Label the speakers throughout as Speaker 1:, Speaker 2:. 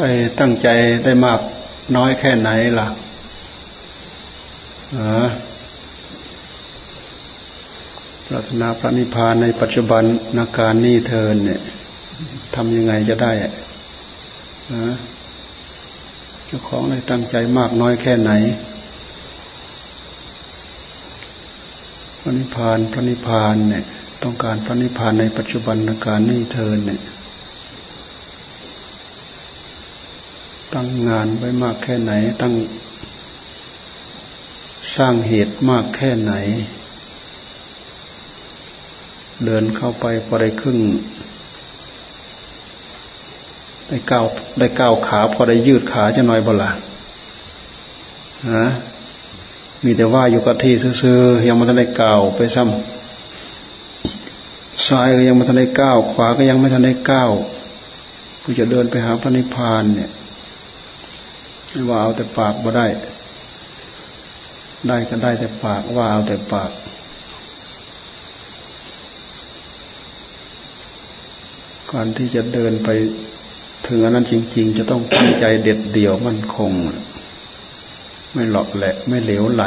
Speaker 1: ครตั้งใจได้มากน้อยแค่ไหนล่ะปรารถนาพระนิพพานในปัจจุบันนาการนี้เทินเนี่ยทำยังไงจะได้เจ้าของได้ตั้งใจมากน้อยแค่ไหน พระนิพพานพระนิพพานเนี่ย ต้องการพระนิพพานในปัจจุบันนาการนี้เทินเนี่ย ตั้งงานไว้มากแค่ไหน ตั้งสร้างเหตุมากแค่ไหน เดินเข้าไปพอได้ครึ่งได้ก้าวได้ก้าวขาพอได้ยืดขาจะหน่อยบ่ละฮะมีแต่ว่าอยู่กับที่ซื่อๆยังไม่ทันได้ก้าวไปซ้ำซ้ายก็ยังไม่ทันได้ก้าวขวาก็ยังไม่ทันได้ก้าวผู้จะเดินไปหาพระนิพพานเนี่ย ไม่ว่าเอาแต่ปากมาได้ ได้ก็ได้แต่ปากว่าเอาแต่ปากก่อนที่จะเดินไปถึงอันนั้นจริง ๆ จะต้องตั้งใจเด็ดเดี่ยวมั่นคง ไม่หลอกแหละไม่เหลวไหล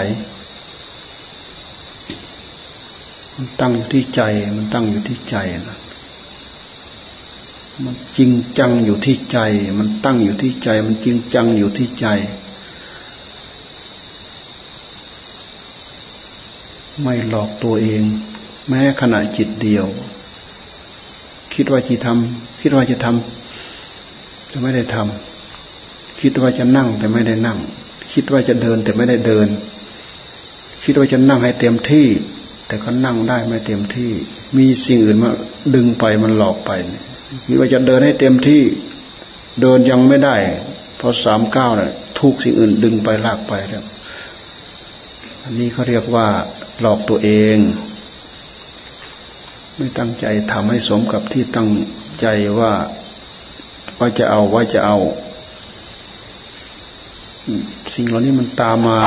Speaker 1: มันตั้งอยู่ที่ใจ มันตั้งอยู่ที่ใจนะ มันจริงจังอยู่ที่ใจ มันตั้งอยู่ที่ใจ มันจริงจังอยู่ที่ใจ ไม่หลอกตัวเอง แม้ขณะจิตเดียว คิดว่าจะทำคิดว่าจะทำแต่ไม่ได้ทำคิดว่าจะนั่งแต่ไม่ได้นั่ง คิดว่าจะเดินแต่ไม่ได้เดิน คิดว่าจะนั่งให้เต็มที่ แต่ก็นั่งได้ไม่เต็มที่ มีสิ่งอื่นมาดึงไปมันหลอกไปเนี่ย คิดว่าจะเดินให้เต็มที่เดินยังไม่ได้พอสามเก้าเนี่ยทุกสิ่งอื่นดึงไปลากไปแล้วอันนี้เขาเรียกว่าหลอกตัวเอง ไม่ตั้งใจทำให้สมกับที่ตั้งใจว่าว่าจะเอาว่าจะเอา สิ่งเหล่านี้มันตามมา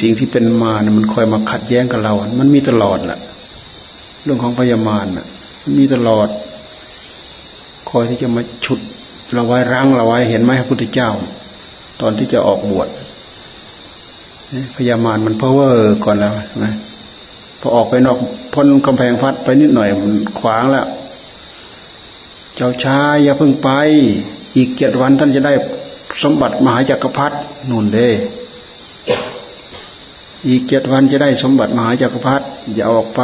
Speaker 1: สิ่งที่เป็นมาเนี่ยมันคอยมาขัดแย้งกับเรา มันมีตลอดแหละเรื่องของพยามารน่ะ มีตลอด คอยที่จะมาฉุดเราไว้รั้งเราไว้เห็นไหมพระพุทธเจ้า ตอนที่จะออกบวชพยามารมันเพราะว่าก่อนแล้วนะพอออกไปนอกพ้นกำแพงพัดไปนิดหน่อยมันขวางแล้ว เจ้าชายอย่าเพิ่งไป อีกเจ็ดวันท่านจะได้สมบัติมหาจักรพรรดินุ่นเด้อีกเจ็ดวันจะได้สมบัติมหาจักรพรรดิอย่าออกไป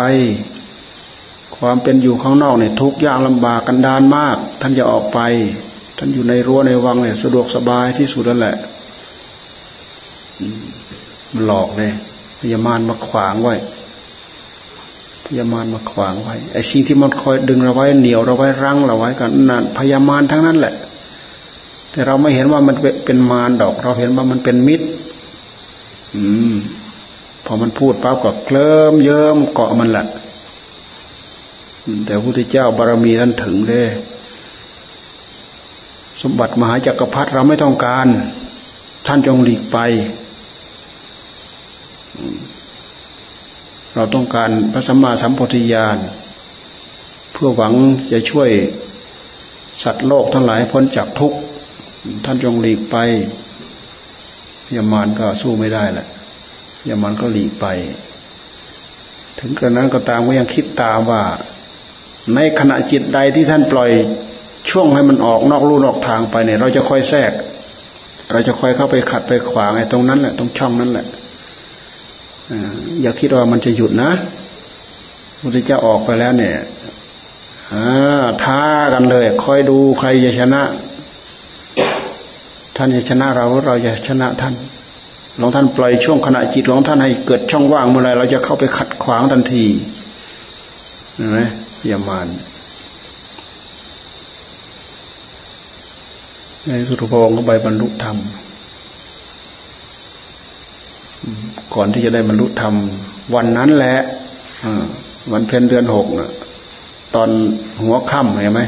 Speaker 1: ความเป็นอยู่ข้างนอกเนี่ยทุกยากลำบากกันดานมาก ท่านจะออกไป ท่านอยู่ในรั้วในวังเนี่ยสะดวกสบายที่สุดนั่นแหละมันหลอกเลยพยามารมาขวางไว้พยามารมาขวางไว้ไอ้สิ่งที่มันคอยดึงเราไว้เหนียวเราไว้รั้งเราไว้กันนั่นพยามารทั้งนั้นแหละ แต่เราไม่เห็นว่ามันเป็นมารดอก เราเห็นว่ามันเป็นมิตร อืม พอมันพูดปั๊บก็เคลิ้มเยิ้มเกาะมันแหละ แต่พระพุทธเจ้าบารมีท่านถึงเลยสมบัติมหาจักรพรรดิเราไม่ต้องการ ท่านจงหลีกไป เราต้องการพระสัมมาสัมปทิญาณเพื่อหวังจะช่วยสัตว์โลกทั้งหลายพ้นจากทุกข์ท่านจงหลีกไปยามานก็สู้ไม่ได้แหละยามานก็หลีกไป ถึงกระนั้นก็ตามก็ยังคิดตามว่า ในขณะจิตใดที่ท่านปล่อยช่วงให้มันออกนอกลู่นอกทางไปเนี่ย เราจะค่อยแทรก เราจะค่อยเข้าไปขัดไปขวางไอ้ตรงนั้นแหละตรงช่องนั้นแหละอย่าคิดว่ามันจะหยุดนะพุทธเจ้าออกไปแล้วเนี่ยท้ากันเลย คอยดูใครจะชนะ ท่านจะชนะเราเราจะชนะท่านหลองท่านปล่อยช่วงขณะจิตของท่านให้เกิดช่องว่างเมื่อไรเราจะเข้าไปขัดขวางทันทีเห็นไหม ยามานในสุตพงศ์ก็ไปบรรลุธรรม ก่อนที่จะได้บรรลุธรรม วันนั้นแหละวันเพ็ญเดือนหกนะตอนหัวค่ำเห็นไหม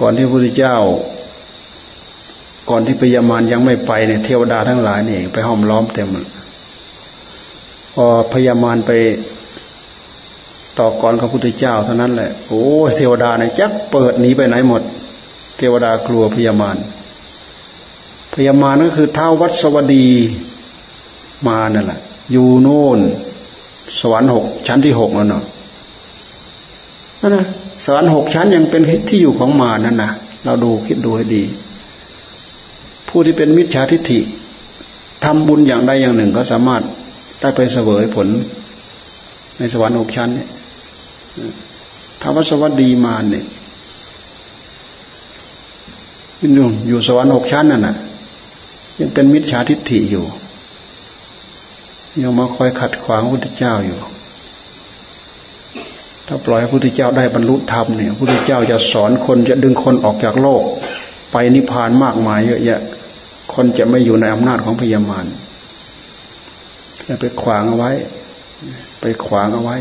Speaker 1: ก่อนที่พระพุทธเจ้า ก่อนที่พยามารยังไม่ไปเนี่ยเทวดาทั้งหลายเนี่ยไปห้อมล้อมเต็มพอพยามารไป ต่อก่อนพระพุทธเจ้าเท่านั้นแหละ โอ้เทวดาเนี่ยจักเปิดหนีไปไหนหมด เทวดากลัวพยามารพยามารก็คือเท้าวัดสวดีมานั่นแหละอยู่โน่น สวรรค์หกชั้นที่หกแล้วเนาะนั่นนะสวรรค์หกชั้นยังเป็นที่อยู่ของมานั่นนะเราดูคิดดูให้ดี ผู้ที่เป็นมิจฉาทิฏฐิทำบุญอย่างใดอย่างหนึ่งก็สามารถได้ไปเสวยผลในสวรรค์หกชั้นเนี่ย ท้าวสวัสดีมาเนี่ยอยู่อยู่สวรรค์หกชั้นนั่นน่ะยังเป็นมิจฉาทิฏฐิอยู่ ยังมาคอยขัดขวางพระพุทธเจ้าอยู่ ถ้าปล่อยพระพุทธเจ้าได้บรรลุธรรมเนี่ยพระพุทธเจ้าจะสอนคนจะดึงคนออกจากโลก ไปนิพพานมากมายเยอะแยะ คนจะไม่อยู่ในอำนาจของพยามารจะไปขวางเอาไว้ ไปขวางเอาไว้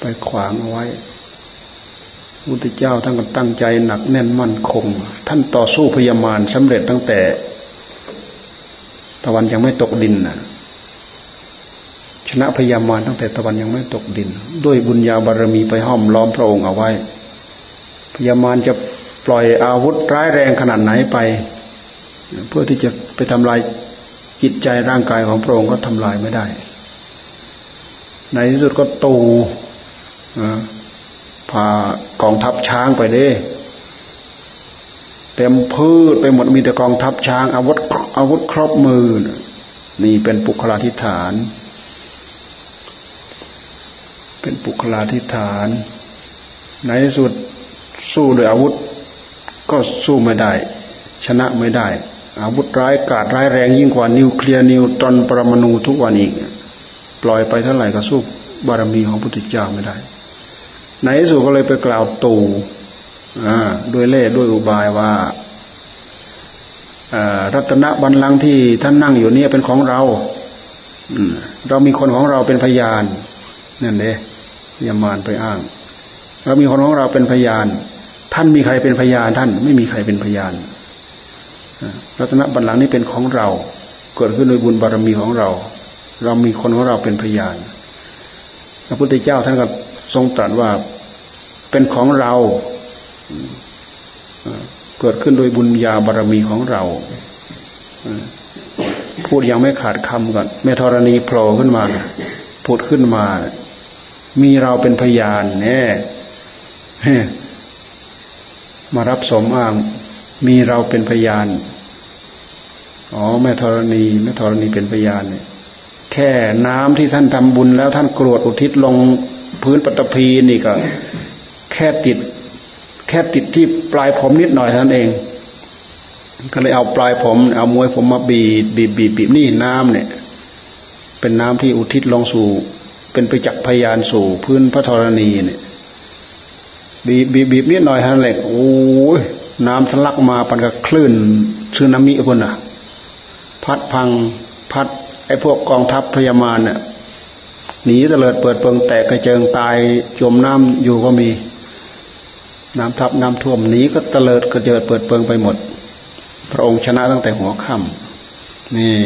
Speaker 1: ไปขวางเอาไว้พุทธเจ้าท่านก็ตั้งใจหนักแน่นมั่นคง ท่านต่อสู้พยามารสำเร็จตั้งแต่ ตะวันยังไม่ตกดินนะชนะพยามารตั้งแต่ตะวันยังไม่ตกดิน ด้วยบุญญาบารมีไปห้อมล้อมพระองค์เอาไว้ พยามารจะปล่อยอาวุธร้ายแรงขนาดไหนไป เพื่อที่จะไปทำลายจิตใจร่างกายของพระองค์ก็ทำลายไม่ได้ ในที่สุดก็ตูพากองทัพช้างไปเด้เต็มพืชไปหมดมีแต่กองทัพช้าง อาวุธอาวุธครบมือ นี่เป็นปุคลาธิฐาน เป็นปุคลาธิฐาน ในที่สุดสู้ด้วยอาวุธ ก็สู้ไม่ได้ ชนะไม่ได้ อาวุธร้ายกาดร้ายแรงยิ่งกว่านิวเคลียร์นิวตรอนปรมาณูทุกวันอีก ปล่อยไปเท่าไหร่ก็สู้บารมีของพุทธเจ้าไม่ได้ ในที่สุดก็เลยไปกล่าวตู่ด้วยเล่ด้วยอุบายว่ารัตนบัลลังก์ที่ท่านนั่งอยู่นี่เป็นของเราเรามีคนของเราเป็นพยานนั่นเองยามานไปอ้าง เรามีคนของเราเป็นพยาน ท่านมีใครเป็นพยาน ท่านไม่มีใครเป็นพยานรัตนบัลลังก์นี้เป็นของเรา เกิดขึ้นโดยบุญบารมีของเรา เรามีคนของเราเป็นพยาน พระพุทธเจ้าท่านก็ทรงตรัสว่าเป็นของเราเกิดขึ้นโดยบุญญาบารมีของเราพูดยังไม่ขาดคำก่อนเมธรณีโผล่ขึ้นมาพูดขึ้นมา มีเราเป็นพยานแน่มารับสมอ้าง มีเราเป็นพยาน อ๋อแม่ธรณีแม่ธรณีเป็นพยานเนี่ย แค่น้ำที่ท่านทำบุญแล้วท่านกรวดอุทิศลงพื้นปฐพีนี่ก็ แค่ติด แค่ติดที่ปลายผมนิดหน่อยเท่านั้นเอง ก็เลยเอาปลายผม เอามวยผมมาบีบบีบบีบบีบนี่น้ำเนี่ย เป็นน้ำที่อุทิศลงสู่ เป็นไปจักพยานสู่พื้นพระธรณีเนี่ย บีบบีบบีบนิดหน่อยเท่านั้นเองโอ้ยน้ำทะลักมาปันกับคลื่นซึนามิคนน่ะ พัดพังพัด ไอ้พวกกองทัพพยามารเนี่ยหนีเตลิดเปิดเปิงแตกกระเจิงตายจมน้ำอยู่ก็มี น้ำทับน้ำท่วมหนีก็เตลิดกระเจิดเปิดเปิงไปหมด พระองค์ชนะตั้งแต่หัวค่ำนี่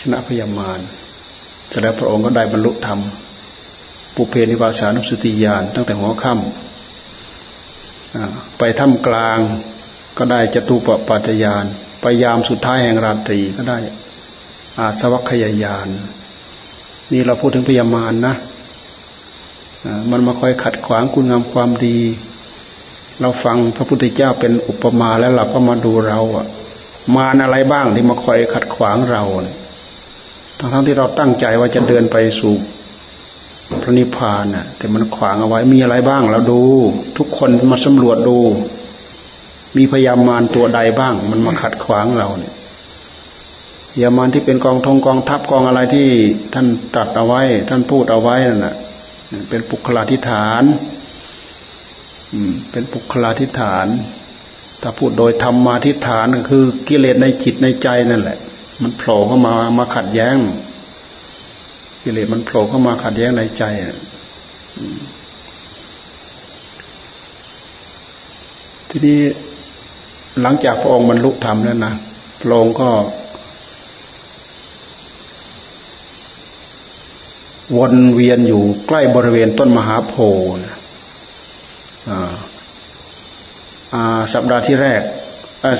Speaker 1: ชนะพยามารเสร็จแล้วพระองค์ก็ได้บรรลุธรรมปุเพนิวาสานุสติญาณตั้งแต่หัวค่ำไปถ้ำกลางก็ได้จตุปปัจยานไปยามสุดท้ายแห่งราตรีก็ได้ อาสวัคยายาน นี่เราพูดถึงพยามารนะมันมาคอยขัดขวางคุณงามความดี เราฟังพระพุทธเจ้าเป็นอุปมาแล้วเราก็มาดูเราอะมารอะไรบ้างที่มาคอยขัดขวางเราเนี่ยทั้งทั้งที่เราตั้งใจว่าจะเดินไปสู่พระนิพพานน่ะ แต่มันขวางเอาไว้มีอะไรบ้างเราดู ทุกคนมาสำรวจดู มีพยามารตัวใดบ้าง มันมาขัดขวางเราเนี่ย ยามานที่เป็นกองทงกองทัพกองอะไรที่ท่านตัดเอาไว้ ท่านพูดเอาไว้นั่นแหะเป็นปุคลาธิฐานเป็นปุคลาธิฐาน ถ้าพูดโดยธรรมาธิฐานก็คือกิเลสในจิตในใจนั่นแหละ มันโผล่เข้ามามาขัดแย้ง กิเลสมันโผล่เข้ามาขัดแย้งในใจทีนี้หลังจากพระองค์บรรลุธรรมแล้วนะพระองค์ก็ วนเวียนอยู่ใกล้บริเวณต้นมหาโพธิ์สัปดาห์ที่แรก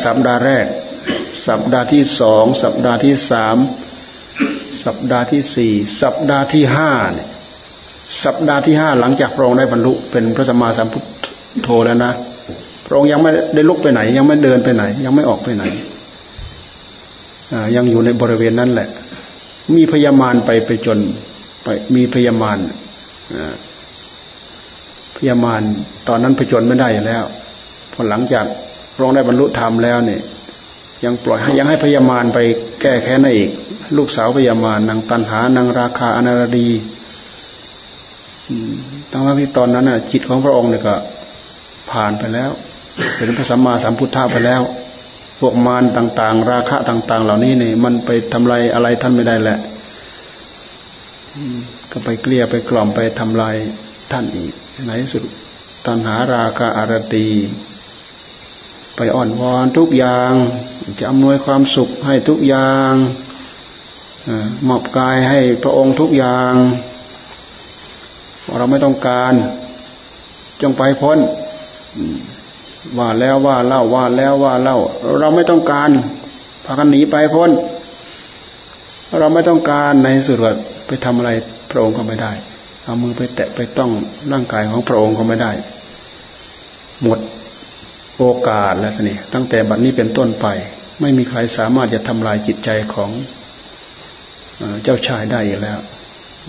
Speaker 1: สัปดาห์แรก สัปดาห์ที่สอง สัปดาห์ที่สามสัปดาห์ที่สี่ สัปดาห์ที่ห้าเนี่ยสัปดาห์ที่ห้าหลังจากพระองค์ได้บรรลุเป็นพระสัมมาสัมพุทโธแล้วนะ พระองค์ยังไม่ได้ลุกไปไหน ยังไม่เดินไปไหน ยังไม่ออกไปไหน ยังอยู่ในบริเวณนั้นแหละ มีพยามารไปไปจน ไปมีพยามารพยามารตอนนั้นไปจนไม่ได้แล้วพอหลังจากพระองค์ได้บรรลุธรรมแล้วเนี่ย ยังปล่อยยังให้พยามารไปแก้แค้นอีก ลูกสาวพยามารนางตันหานางราคาอนารดีตั้งแต่ที่ตอนนั้นน่ะ จิตของพระองค์เนี่ยก็ ผ่านไปแล้ว เป็นพระสัมมาสัมพุทธะไปแล้วพวกมารต่าง ๆ ราคะต่าง ๆ เหล่านี้เนี่ยมันไปทำลายอะไรท่านไม่ได้แหละ ก็ไปเกลี้ยไปกล่อมไปทำลายท่านอีกในที่สุดตัณหาราคะอารตี ไปอ่อนวอนทุกอย่าง จะอำนวยความสุขให้ทุกอย่างมอบกายให้พระองค์ทุกอย่าง เราไม่ต้องการ จงไปพ้น ว่าแล้วว่าเล่าว่าแล้วว่าเล่า เราไม่ต้องการพากันหนีไปพ้น เราไม่ต้องการในสุด ไปทำอะไรพระองค์ก็ไม่ได้ เอามือไปแตะไปต้องร่างกายของพระองค์ก็ไม่ได้ หมดโอกาสแล้วสิตั้งแต่บัดนี้เป็นต้นไป ไม่มีใครสามารถจะทำลายจิตใจของเจ้าชายได้อีกแล้ว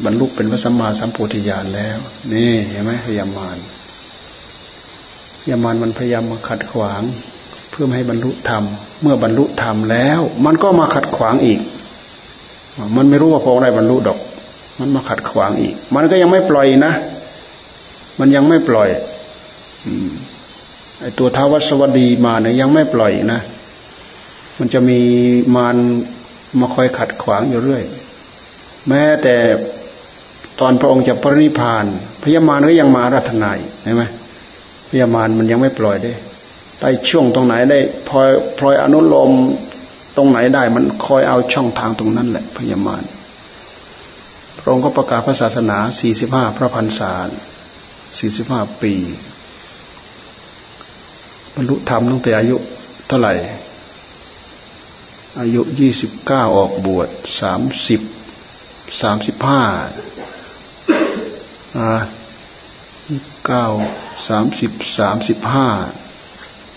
Speaker 1: บรรลุเป็นพระสัมมาสัมพุทธญาณแล้ว นี่เห็นไหมพยามารพยามารมันพยายามมาขัดขวาง เพื่อให้บรรลุธรรม เมื่อบรรลุธรรมแล้ว มันก็มาขัดขวางอีก มันไม่รู้ว่าพระองค์ได้บรรลุดอก มันมาขัดขวางอีก มันก็ยังไม่ปล่อยนะ มันยังไม่ปล่อยไอตัวท้าวัสวดีมาเนี่ยยังไม่ปล่อยนะ มันจะมีมารมาคอยขัดขวางอยู่เรื่อย แม้แต่ตอนพระองค์จะปรินิพาน พญามารก็ยังมารัตนายใช่ไหมพญามารมันยังไม่ปล่อยได้ ได้ช่วงตรงไหนได้พลอยพลอยอนุโลมตรงไหนได้ มันคอยเอาช่องทางตรงนั้นแหละพญามาร ระองค์ก็ประกาศพระศาสนาสี่สิบห้าพระพันศาสี่สิบห้าปี บรรลุธรรมตั้งแต่อายุเท่าไหร่ อายุยี่สิบเก้าออกบวชสามสิบสามสิบห้ายี่าสามสิบสามสิบห้า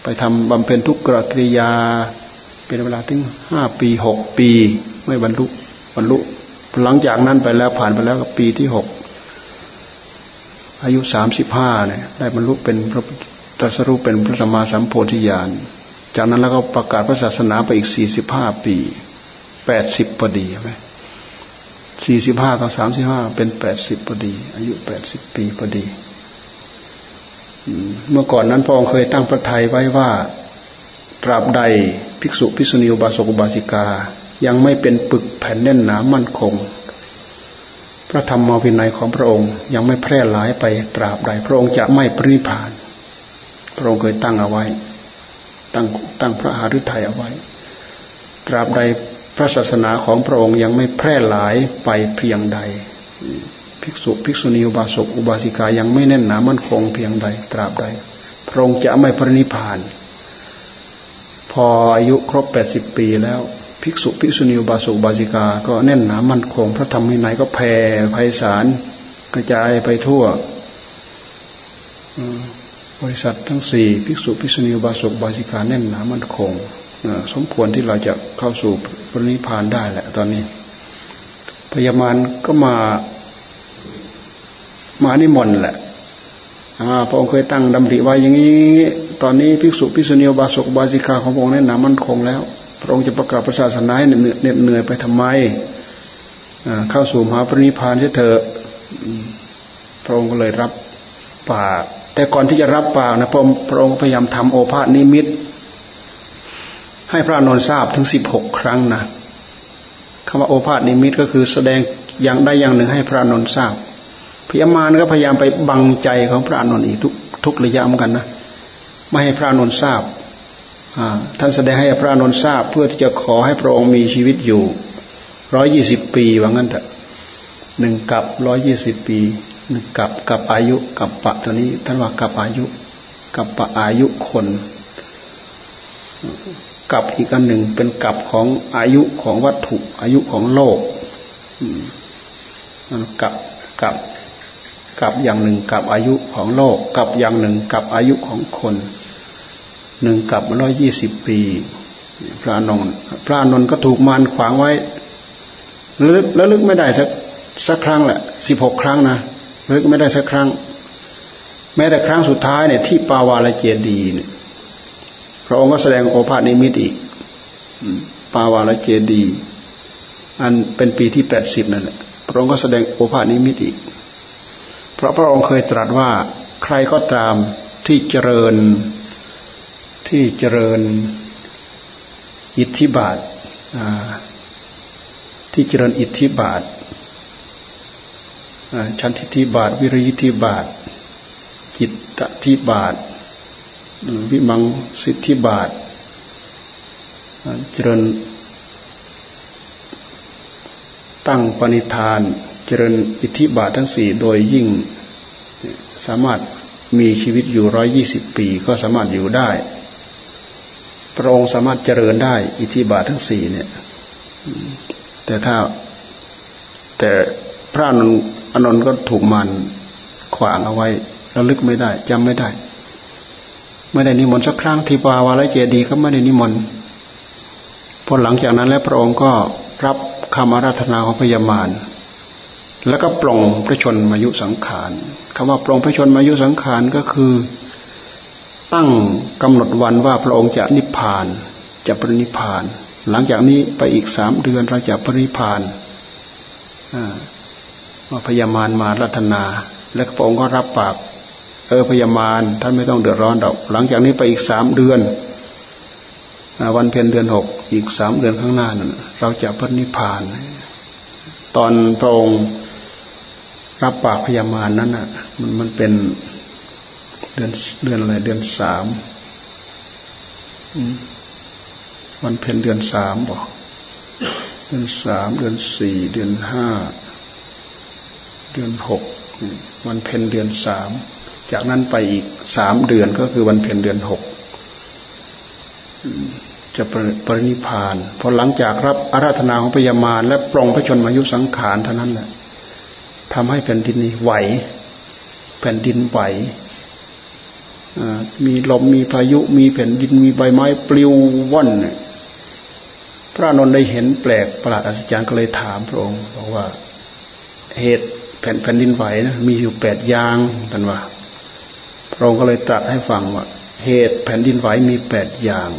Speaker 1: ไปทำบำเพ็ญทุกกริริยา เป็นเวลาถึงห้าปีหกปี ไม่บรรลุบรรลุ หลังจากนั้นไปแล้วผ่านไปแล้วกับปีที่หกอายุสามสิบห้าเนี่ยได้บรรลุเป็นพระตรัสรู้เป็นพระสัมมาสัมโพธิญาณ จากนั้นแล้วก็ประกาศพระศาสนาไปอีกสี่สิบห้าปีแปดสิบพอดีใช่ไหมสี่สิบห้ากับสามสิบห้าเป็นแปดสิบพอดี อายุแปดสิบปีพอดี เมื่อก่อนนั้นพระองค์เคยตั้งพระทัยไว้ว่าตราบใดภิกษุภิกษุณีอุบาสกอุบาสิกา ยังไม่เป็นปึกแผ่นแน่นหนามั่นคง พระธรรมวินัยของพระองค์ยังไม่แพร่หลายไปตราบใด พระองค์จะไม่ปริพาน พระองค์เคยตั้งเอาไว้ ตั้งตั้งพระหฤทัยเอาไว้ ตราบใดพระศาสนาของพระองค์ยังไม่แพร่หลายไปเพียงใด ภิกษุภิกษุณีอุบาสกอุบาสิกายังไม่แน่นหนามั่นคงเพียงใด ตราบใด พระองค์จะไม่พระนิพาน พออายุครบแปดสิบปีแล้ว ภิกษุภิกษุณีอุบาสกอุบาสิกา ก็แน่นหนามั่นคง พระธรรมวินัยก็แผ่ไพศาลกระจายไปทั่วบริษัททั้งสี่ภิกษุภิกษุณีอุบาสกอุบาสิกาแน่นหนามั่นคงสมควรที่เราจะเข้าสู่พระนิพานได้แหละ ตอนนี้ พยามารก็มา มานิมนต์แหละพระองค์เคยตั้งดำริไว้อย่างนี้ ตอนนี้ภิกษุภิกษุณีบาสกบาสิกาของพระองค์แนี่นามั่นคงแล้ว พระองค์จะประกาศประชาสนาให้เหน็ดเหนื่อยไปทำไมเข้าสู่มหาปรินิพานเถอะพระองค์ก็เลยรับปาก แต่ก่อนที่จะรับปากนะพระองค์พระองค์พยายามทำโอภาษนิมิต ให้พระนนทราบถึงสิบหกครั้งนะคำว่าโอภาษนิมิตก็คือแสดงอย่างใดอย่างหนึ่งให้พระนนทราบพยามารก็พยายามไปบังใจของพระนนท์อีกทุกทุกระยะเหมือนกันนะไม่ให้พระนนทราบ ท่านแสดงให้พระนนท์ทราบเพื่อที่จะขอให้พระองค์มีชีวิตอยู่ร้อยยี่สิบปีว่างั้นเถอะหนึ่งกับร้อยยี่สิบปีหนึ่งกับกับอายุกับปะตัวนี้ ท่านว่ากับอายุกับปะอายุคนกับอีกอันหนึ่งเป็นกับของอายุของวัตถุ อายุของโลกมันกับกับกับอย่างหนึ่งกับอายุของโลก กับอย่างหนึ่งกับอายุของคน หนึ่งกับร้อยยี่สิบปี พระนนท์พระนนท์ก็ถูกมารขวางไว้ลึกแล้วลึกไม่ได้สักสักครั้งแหละสิบหกครั้งนะลึกไม่ได้สักครั้ง แม้แต่ครั้งสุดท้ายเนี่ยที่ปาวาลเจดีเนี่ยพระองค์ก็แสดงโอภาษนิมิตอีกปาวาลเจดีอันเป็นปีที่แปดสิบนั่นแหละพระองค์ก็แสดงโอภาษนิมิตอีก เพราะพระองค์เคยตรัสว่าใครก็ตามที่เจริญ ที่เจริญอิทธิบาทที่เจริญอิทธิบาทชันทิธิบาท วิริยิธิบาทจิตตทิบาท วิมังสิทธิบาท เจริญ ตั้งปณิธาน เจริญอิทธิบาททั้งสี่โดยยิ่งสามารถมีชีวิตอยู่ร้อยยี่สิบปีก็สามารถอยู่ได้ พระองค์สามารถเจริญได้ อิทธิบาททั้งสี่เนี่ย แต่ถ้า แต่พระนนอนนท์ก็ถูกมันขวางเอาไว้ระลึกไม่ได้จำไม่ได้ ไม่ได้นิมนต์สักครั้งทีปาวาลเจดีก็ไม่ได้นิมนต์พอหลังจากนั้นแล้วพระองค์ก็รับคำอาราธนาของพญามารแล้วก็ปลงพระชนมายุสังขารคำว่าปลงพระชนมายุสังขารก็คือ ตั้งกำหนดวันว่าพระองค์จะนิพพานจะปรินิพพาน หลังจากนี้ไปอีกสามเดือนเราจะปรินิพพานว่าพญามารมารัตนา และพระองค์ก็รับปาก เออพญามารท่านไม่ต้องเดือดร้อนดอก หลังจากนี้ไปอีกสามเดือนวันเพ็ญเดือนหกอีกสามเดือนข้างหน้านั้นเราจะพระนิพพาน ตอนพระองค์รับปากพญามารนั้นอะ มันมันเป็น เดือนเดือนอะไรเดือนสามวันเพ็ญเดือนสามบอกเดือนสามเดือนสี่เดือนห้าเดือนหกวันเพ็ญเดือนสามจากนั้นไปอีกสามเดือนก็คือวันเพ็ญเดือนหกจะปรินิพานพอหลังจากรับอาราธนาของพญามารและปรองพระชนมายุสังขารเท่านั้นแหละทำให้แผ่นดินนี้ไหว แผ่นดินไหว มีลมมีพายุมีแผ่นดินมีใบไม้ปลิวว่อนพระนนท์ได้เห็นแปลกประหลาดอัศจรรย์ก็เลยถามพระองค์บอกว่าเหตุแผ่นแผ่นดินไหวนะมีอยู่แปดอย่างท่านว่า พระองค์ก็เลยตรัสให้ฟังว่า เหตุแผ่นดินไหวมีแปดอย่าง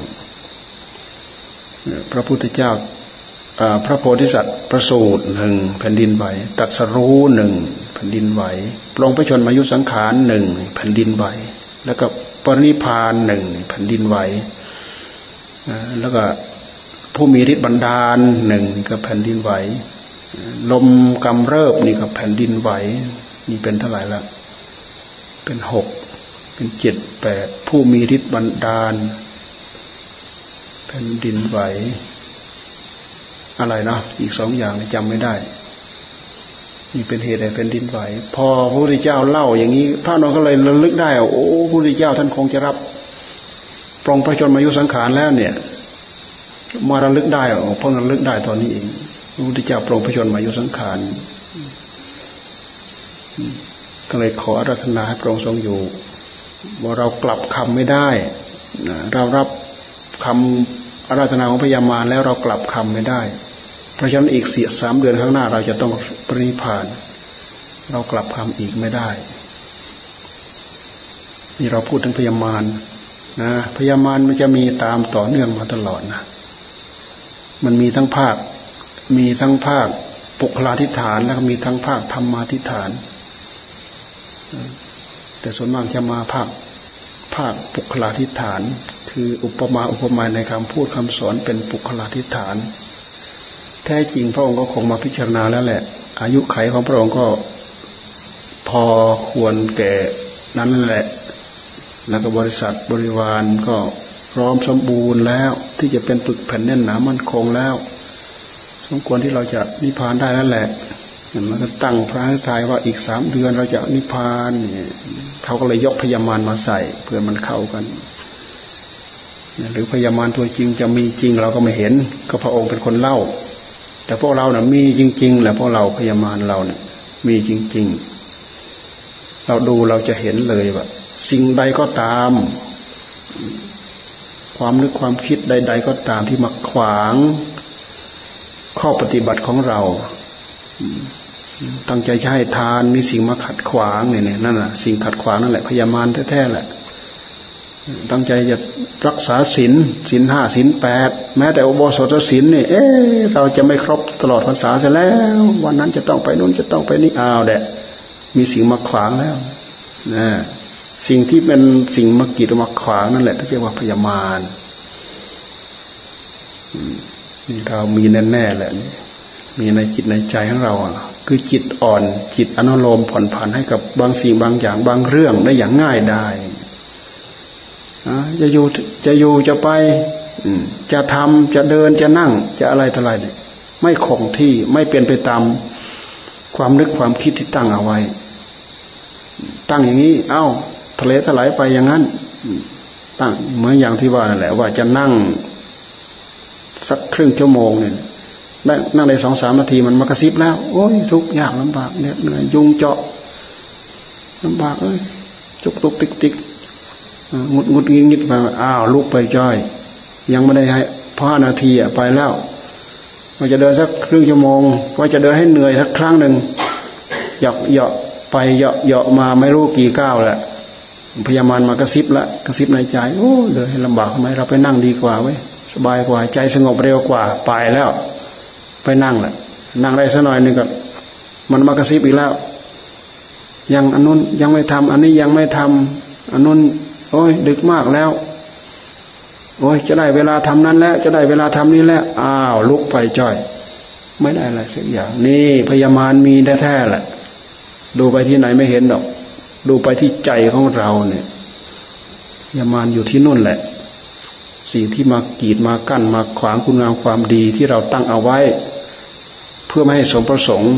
Speaker 1: พระพุทธเจ้าพระโพธิสัตว์ประสูตรหนึ่งแผ่นดินไหวตัดสรู้หนึ่งแผ่นดินไหวปลงพระชนมายุสังขารหนึ่งแผ่นดินไหว แล้วก็ปรินิพานหนึ่งแผ่นดินไหวแล้วก็ผู้มีฤทธิ์บันดาลหนึ่งก็แผ่นดินไหว ลมกำเริบนี่กับแผ่นดินไหว นี่เป็นเท่าไหร่ละเป็นหกเป็นเจ็ดแปดผู้มีฤทธิ์บันดาล แผ่นดินไหว อะไรนะอีกสองอย่างจำไม่ได้ นี่เป็นเหตุใดเป็นดินไหว พอพระพุทธเจ้าเล่าอย่างนี้ พระนนท์ก็เลยระลึกได้โอ้พระพุทธเจ้าท่านคงจะรับปรองพระชนมายุสังขารแล้วเนี่ย มาระลึกได้เพิ่งระลึกได้ตอนนี้เองพระพุทธเจ้าโปรงพระชนมายุสังขารก็เลยขออารัธนาให้พระองค์ทรงอยู่ว่าเรากลับคำไม่ได้เรารับคำอาราธนาของพญามารแล้วเรากลับคำไม่ได้ ราะฉะนั้นอีกสี่สามเดือนข้างหน้า เราจะต้องปรินิพาน เรากลับคำอีกไม่ได้ นี่เราพูดถึงพญามารนะพญามารมันจะมีตามต่อเนื่องมาตลอดนะมันมีทั้งภาค มีทั้งภาคปุคลาธิฐาน แล้วก็มีทั้งภาคธรรมาธิฐาน แต่ส่วนมากจะมาภาคภาคปุคลาธิฐาน คืออุปมาอุปไมยในคำพูดคำสอนเป็นปุคลาธิฐาน แท้จริงพระองค์ก็คงมาพิจารณาแล้วแหละ อายุไขของพระองค์ก็พอควรแก่นั้นแหละ แล้วก็บริษัทบริวารก็พร้อมสมบูรณ์แล้วที่จะเป็นปึกแผ่นแน่นหนามั่นคงแล้ว สมควรที่เราจะนิพพานได้นั่นแหละมันก็ตั้งพระทายว่าอีกสามเดือนเราจะนิพพานเขาก็เลยยกพยามารมาใส่เพื่อมันเข้ากัน หรือพยามารตัวจริงจะมีจริงเราก็ไม่เห็น ก็พระองค์เป็นคนเล่า แต่พวกเราเนะ่ะมีจริง ๆ แหละพวกเราพยามารเราเนะ่ยมีจริง ๆ เราดูเราจะเห็นเลยว่าสิ่งใดก็ตาม ความนึกความคิดใด ๆ ก็ตามที่มาขวาง ข้อปฏิบัติของเราตั้งใจจะให้ทานมีสิ่งมาขัดขวางเนี่ยนั่นแหะสิ่งขัดขวางนั่นแหละพยามารแท้ๆแหละ ตั้งใจจะรักษาศีลศีลห้าศีลแปดแม้แต่อุโบสถศีลเนี่ยเอ๊เราจะไม่ครบตลอดพรรษาเสียแล้ว วันนั้นจะต้องไปนู่นจะต้องไปนี่อ้าวแดะมีสิ่งมาขวางแล้วนะสิ่งที่เป็นสิ่งมากีดมาขวางนั่นแหละที่เรียกว่าพยามารนี่เรามีแน่ๆแหละมีในจิตในใจของเราคือจิตอ่อนจิตอนุโลมผ่อนผันให้กับบางสิ่งบางอย่างบางเรื่องได้อย่างง่ายได้ จะอยู่จะอยู่จะไปจะทำจะเดินจะนั่ง จะอะไรต่ออะไรเนี่ยไม่คงที่ไม่เปลี่ยนไปตามความนึกความคิดที่ตั้งเอาไว้ ตั้งอย่างนี้ เอ้า ทะเลถลายไปอย่างนั้นตั้งเหมือนอย่างที่ว่านั่นแหละว่าจะนั่ง สักครึ่งชั่วโมงเนี่ยนั่งได้สองสามนาทีมันมากระซิบแล้ว โอ้ยทุกยากลำบากเนี่ยเหนื่อยยุงเจาะลำบากเอ้ยจุกตุกติ๊กติ๊ก งุดงุดงิดงิดไปอ้าวลุกไปจ้อย ยังไม่ได้ให้พอห้านาทีอะไปแล้วว่าจะเดินสักครึ่งชั่วโมงว่าจะเดินให้เหนื่อยสักครั้งหนึ่งหยอกเหาะไปเหาะเหาะมาไม่รู้กี่ก้าวแหละพยามารมากระซิบละกระซิบในใจโอ้เดินให้ลำบากทำไมเราไปนั่งดีกว่าไว้สบายกว่าใจสงบเร็วกว่าไปแล้ว ไปนั่งแหละนั่งได้สักหน่อยหนึ่งก็มันมากระซิบอีกแล้ว ยังอันนู้นยังไม่ทำอันนี้ยังไม่ทำอันนู้น โอ้ยดึกมากแล้ว โอ้ยจะได้เวลาทำนั้นแล้ว จะได้เวลาทำนี้แล้ว อ้าวลุกไปจ่อย ไม่ได้อะไรสักอย่าง นี่พยามารมีแท้ๆแหละ ดูไปที่ไหนไม่เห็นดอก ดูไปที่ใจของเราเนี่ยพยามารอยู่ที่นู่นแหละ สิ่งที่มากีดมากั้นมาขวางคุณงามความดีที่เราตั้งเอาไว้ เพื่อไม่ให้สมประสงค์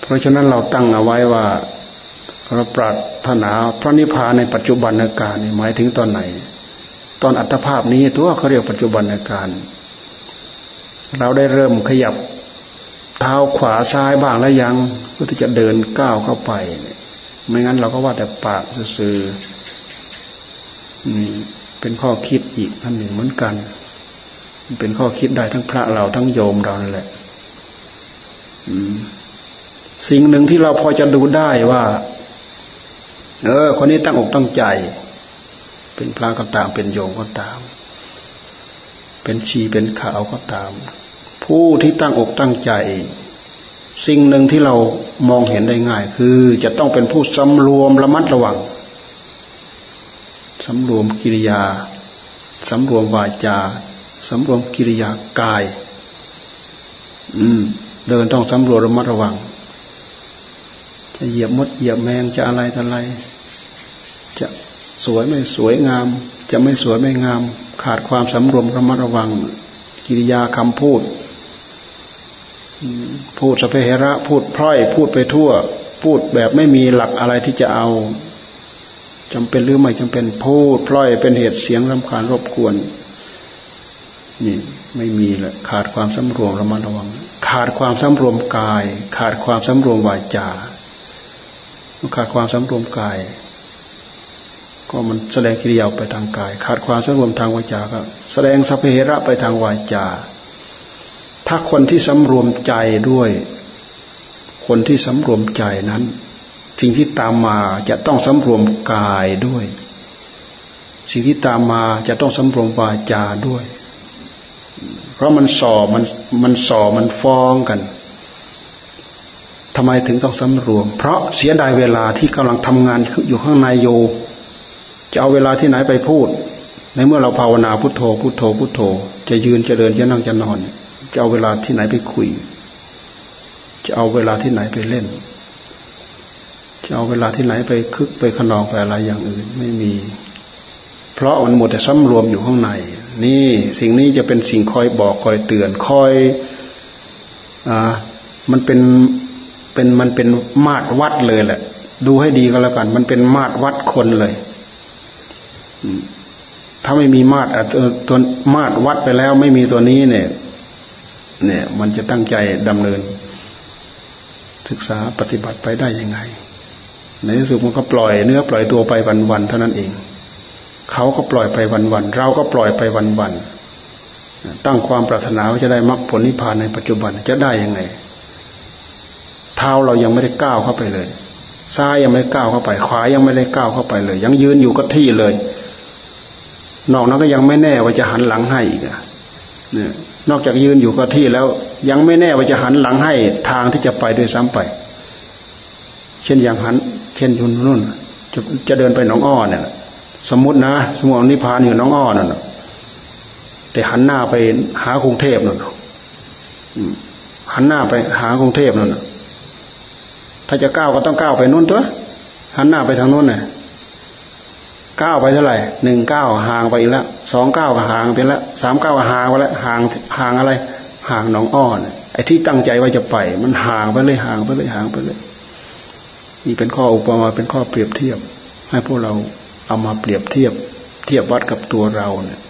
Speaker 1: เพราะฉะนั้นเราตั้งเอาไว้ว่าเราปราร ถนาพระนิพพานในปัจจุบันอาการหมายถึงตอนไหน ตอนอัตภาพนี้ตัวเขาเรียกปัจจุบันอาการ เราได้เริ่มขยับเท้าขวาซ้ายบ้างแล้วยังเพื่อที่จะเดินก้าวเข้าไป ไม่งั้นเราก็ว่าแต่ปากซื่อเป็นข้อคิดอีกอันหนึ่งเหมือนกัน เป็นข้อคิดได้ทั้งพระเราทั้งโยมเรานั่นแหละสิ่งหนึ่งที่เราพอจะดูได้ว่า เออ คนนี้ตั้งอกตั้งใจ เป็นพระก็ตาม เป็นโยมก็ตาม เป็นชีเป็นขาวก็ตาม ผู้ที่ตั้งอกตั้งใจ สิ่งหนึ่งที่เรามองเห็นได้ง่าย คือจะต้องเป็นผู้สำรวมระมัดระวังสำรวมกิริยาสำรวมวาจาสำรวมกิริยากาย อืม เดินต้องสำรวมระมัดระวัง จะเหยียบมดเหยียบแมงจะอะไรต่ออะไร สวยไม่สวยงาม จะไม่สวยไม่งาม ขาดความสำรวมระมัดระวัง กิริยาคำพูด พูดสเปเหระ พูดพร่อย พูดไปทั่ว พูดแบบไม่มีหลักอะไรที่จะเอาจำเป็นหรือไม่จำเป็นพูดพล่อยเป็นเหตุเสียงรำคาญรบกวนนี่ไม่มีแหละขาดความสำรวมระมัดระวัง ขาดความสำรวมกาย ขาดความสำรวมวาจาขาดความสำรวมกาย ก็มันแสดงกิริยาไปทางกาย ขาดความสำรวมทางวาจาก็แสดงสัพเพเหระไปทางวาจา ถ้าคนที่สำรวมใจด้วย คนที่สำรวมใจนั้น สิ่งที่ตามมาจะต้องสำรวมกายด้วย สิ่งที่ตามมาจะต้องสำรวมวาจาด้วย เพราะมันส่อมันมันส่อมันฟ้องกันทำไมถึงต้องสำรวม เพราะเสียดายเวลาที่กำลังทำงานอยู่ข้างในโย จะเอาเวลาที่ไหนไปพูด ในเมื่อเราภาวนาพุทโธพุทโธพุทโธ จะยืนจะเดินจะนั่งจะนอน จะเอาเวลาที่ไหนไปคุย จะเอาเวลาที่ไหนไปเล่น จะเอาเวลาที่ไหนไปคึกไปขนองไปอะไรอย่างอื่นไม่มี เพราะมันหมดแต่ซ้ำรวมอยู่ข้างใน นี่สิ่งนี้จะเป็นสิ่งคอยบอกคอยเตือนคอยอมันเป็นเป็นมันเป็นมาตรวัดเลยแหละ ดูให้ดีก็แล้วกัน มันเป็นมาตรวัดคนเลย ถ้าไม่มีมาตรตัวมาตรวัดไปแล้วไม่มีตัวนี้เนี่ย เนี่ย มันจะตั้งใจดำเนิน ศึกษาปฏิบัติไปได้ยังไง ในที่สุดมันก็ปล่อยเนื้อปล่อยตัวไปวันๆเท่านั้นเอง เขาก็ปล่อยไปวันๆเราก็ปล่อยไปวันๆตั้งความปรารถนาว่าจะได้มรรคผลนิพพานในปัจจุบันจะได้ยังไง เท้าเรายังไม่ได้ก้าวเข้าไปเลยซ้ายยังไม่ก้าวเข้าไป ขวายังไม่ได้ก้าวเข้าไปเลย ยังยืนอยู่กับที่เลย นอกนั้นก็ยังไม่แน่ว่าจะหันหลังให้อีกเนี่ยนอกจากยืนอยู่กับที่แล้ว ยังไม่แน่ว่าจะหันหลังให้ทางที่จะไปด้วยซ้ำไป เช่นอย่างหัน เช่นยุนนู่นจะจะเดินไปหนองอ้อเนี่ยสมมตินะ สมมตินิพพานอยู่น้องอ้อนั่นแต่หันหน้าไปหากรุงเทพนั่นหันหน้าไปหากรุงเทพนั่นถ้าจะก้าวก็ต้องก้าวไปนู่นตัวหันหน้าไปทางนู้นน่ะ ก้าวไปเท่าไหร่หนึ่งก้าห่างไปอีกแล้วสองก้าก็ห่างไปแล้วสามก้าก็ห่างไปแล้วห่างห่างอะไร ห่างหนองอ้อนไอ้ที่ตั้งใจว่าจะไป มันห่างไปเลยห่างไปเลยห่างไปเลย นี่เป็นข้ออุปมาเป็นข้อเปรียบเทียบ ให้พวกเราเอามาเปรียบเทียบ เทียบวัดกับตัวเราเนี่ย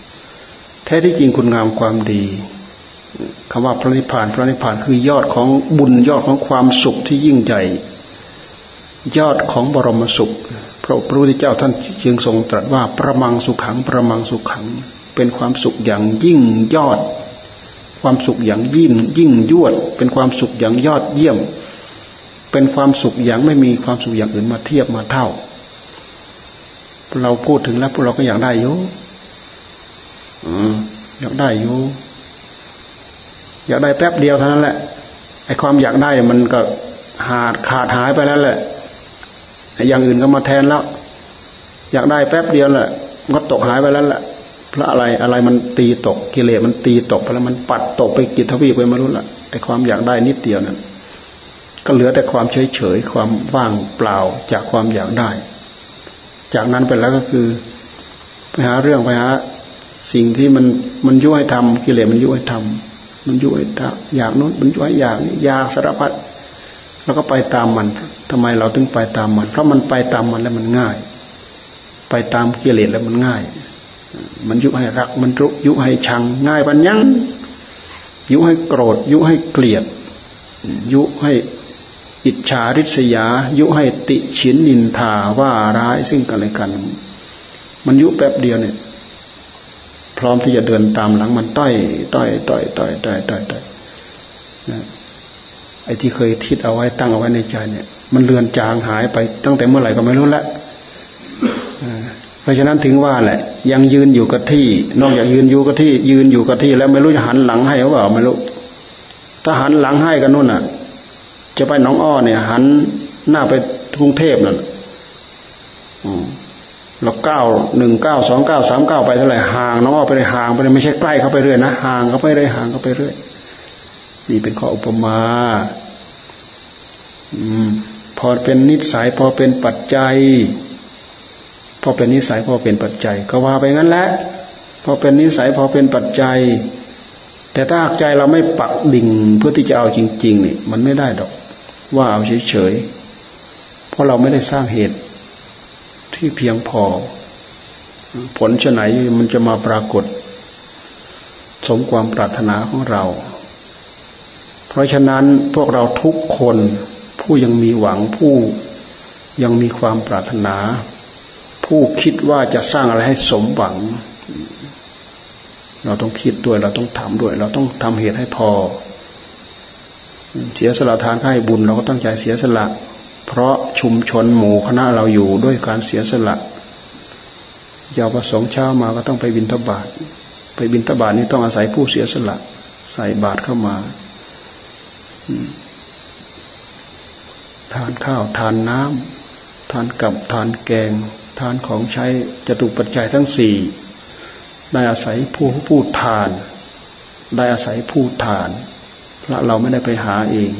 Speaker 1: แท้ที่จริงคุณงามความดีคำว่าพระนิพพาน พระนิพพานคือยอดของบุญยอดของความสุขที่ยิ่งใหญ่ ยอดของบรมสุข พระพุทธเจ้าท่านจึงทรงตรัสว่าประมังสุขขังประมังสุขขัง เป็นความสุขอย่างยิ่งยอด ความสุขอย่างยิ่งยิ่งยวด เป็นความสุขอย่างยอดเยี่ยม เป็นความสุขอย่างไม่มีความสุขอย่างอื่นมาเทียบมาเท่า เราพูดถึงแล้วพวกเราก็อยากได้อยู่อยากได้อยู่ อยากได้แป๊บเดียวเท่านั้นแหละไอ้ความอยากได้มันก็หาดขาดหายไปแล้วแหละ อย่างอื่นก็มาแทนแล้ว อยากได้แป๊บเดียวแหละก็ตกหายไปแล้วแหละพระอะไรอะไรมันตีตกกิเลสมันตีตกไปแล้วมันปัดตกไปกิจทวีไปไม่รู้ละไอ้ความอยากได้นิดเดียวนั้นก็เหลือแต่ความเฉยเฉยความว่างเปล่าจากความอยากได้ จากนั้นไปแล้วก็คือไปหาเรื่องไปหาสิ่งที่มันมันยุ่ให้ทำกิเลสมันยุ่ให้ทำมันยุ่ให้อยากนู้นมันยุ่ให้อยากอยากสารพัด แล้วก็ไปตามมันทำไมเราถึงไปตามมัน เพราะมันไปตามมันแล้วมันง่าย ไปตามกิเลสแล้วมันง่าย มันยุให้รัก มันรุยุให้ชัง ง่ายปัญญังยุให้โกรธ ยุให้เกลียด ยุให้อิจฉาริษยา ยุให้ติฉินนินทาว่าร้ายซึ่งกันและกัน มันยุแป๊บเดียวเนี่ย พร้อมที่จะเดินตามหลังมันต้อย ต้อย ต้อย ต้อย ต้อย ต้อยต้อย ไอ้ที่เคยทิดเอาไว้ตั้งเอาไว้ในใจเนี่ย มันเลือนจางหายไปตั้งแต่เมื่อไหร่ก็ไม่รู้ละเพราะฉะนั้นถึงว่าแหละ ยังยืนอยู่กับที่ นอกจากยืนอยู่กับที่ ยืนอยู่กับที่ แล้วไม่รู้จะหันหลังให้หรือเปล่าไม่รู้ถ้าหันหลังให้กันนู่นอะ จะไปหนองอ้อเนี่ย หันหน้าไปกรุงเทพนั่นเราเก้าหนึ่งเก้าสองเก้าสามเก้าไปเท่าไหร่ห่างน้องอ้อไปเลยห่างไปเลยไม่ใช่ใกล้เข้าไปเรื่อยนะห่างเข้าไปเรื่อยห่างเข้าไปเรื่อย นี่เป็นข้ออุปมาอมพอเป็นนิสัยพอเป็นปัจจัย พอเป็นนิสัยพอเป็นปัจจัย ก็ว่าไปงั้นแหละพอเป็นนิสัยพอเป็นปัจจัย แต่ถ้าหักใจเราไม่ปักดิ่งเพื่อที่จะเอาจริงๆนี่มันไม่ได้ดอก ว่าเอาเฉยๆเพราะเราไม่ได้สร้างเหตุที่เพียงพอ ผลชะไหนมันจะมาปรากฏ สมความปรารถนาของเรา ราะฉะนั้นพวกเราทุกคนผู้ยังมีหวังผู้ยังมีความปรารถนา ผู้คิดว่าจะสร้างอะไรให้สมหวัง เราต้องคิดด้วยเราต้องทำด้วย เราต้องทำเหตุให้พอ เสียสละทานให้บุญ เราก็ตั้งใจเสียสละ เพราะชุมชนหมู่คณะเราอยู่ด้วยการเสียสละยาวประสงค์เช้ามาก็ต้องไปบินทบาทไปบินทบาทนี้ต้องอาศัยผู้เสียสละ ใส่บาตรเข้ามา ทานข้าวทานน้ำทานกับทานแกง ทานของใช้จตุปัจจัยทั้งสี่ได้อาศัยผู้ผู้ทาน ได้อาศัยผู้ทานพระเราไม่ได้ไปหาเอง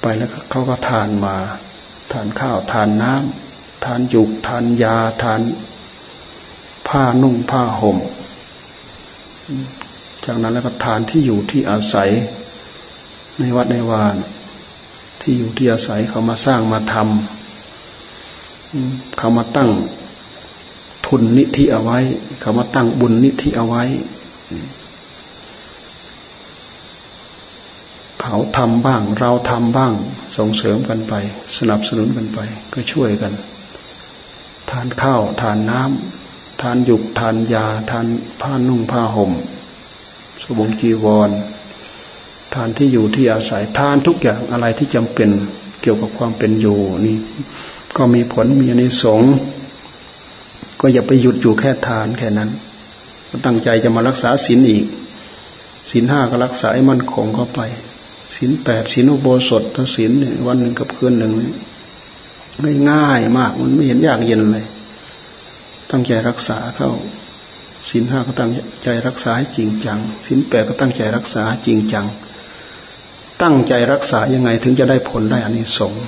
Speaker 1: ไปแล้วเขาก็ทานมา ทานข้าวทานน้ำทานจุกทานยาทาน ผ้านุ่งผ้าห่มจากนั้นแล้วก็ทานที่อยู่ที่อาศัย ในวัดในวานที่อยู่ที่อาศัยเขามาสร้างมาทำเขามาตั้งทุนนิธิเอาไว้ เขามาตั้งบุญนิธิเอาไว้ เขาทำบ้าง เราทำบ้าง ส่งเสริมกันไป สนับสนุนกันไป ก็ช่วยกัน ทานข้าวทานน้ำทานหยุกทานยา ทานผ้านุ่งผ้าห่มสบงจีวร ทานที่อยู่ที่อาศัยทานทุกอย่างอะไรที่จำเป็นเกี่ยวกับความเป็นอยู่นี่ ก็มีผลมีอนิสงส์ก็อย่าไปหยุดอยู่แค่ทานแค่นั้นตั้งใจจะมารักษาศีลอีกศีลห้าก็รักษาให้มั่นคงเข้าไปศีลแปดศีลอุโบสถทั้งศีลเนี่ยวันหนึ่งกับคืนหนึ่งไม่ง่ายมากมันไม่เห็นยากเย็นเลย ตั้งใจรักษาเข้าศีลห้าก็ตั้งใจรักษาให้จริงจังศีลแปดก็ตั้งใจรักษาจริงจัง ตั้งใจรักษายังไงถึงจะได้ผลได้อานิสงส์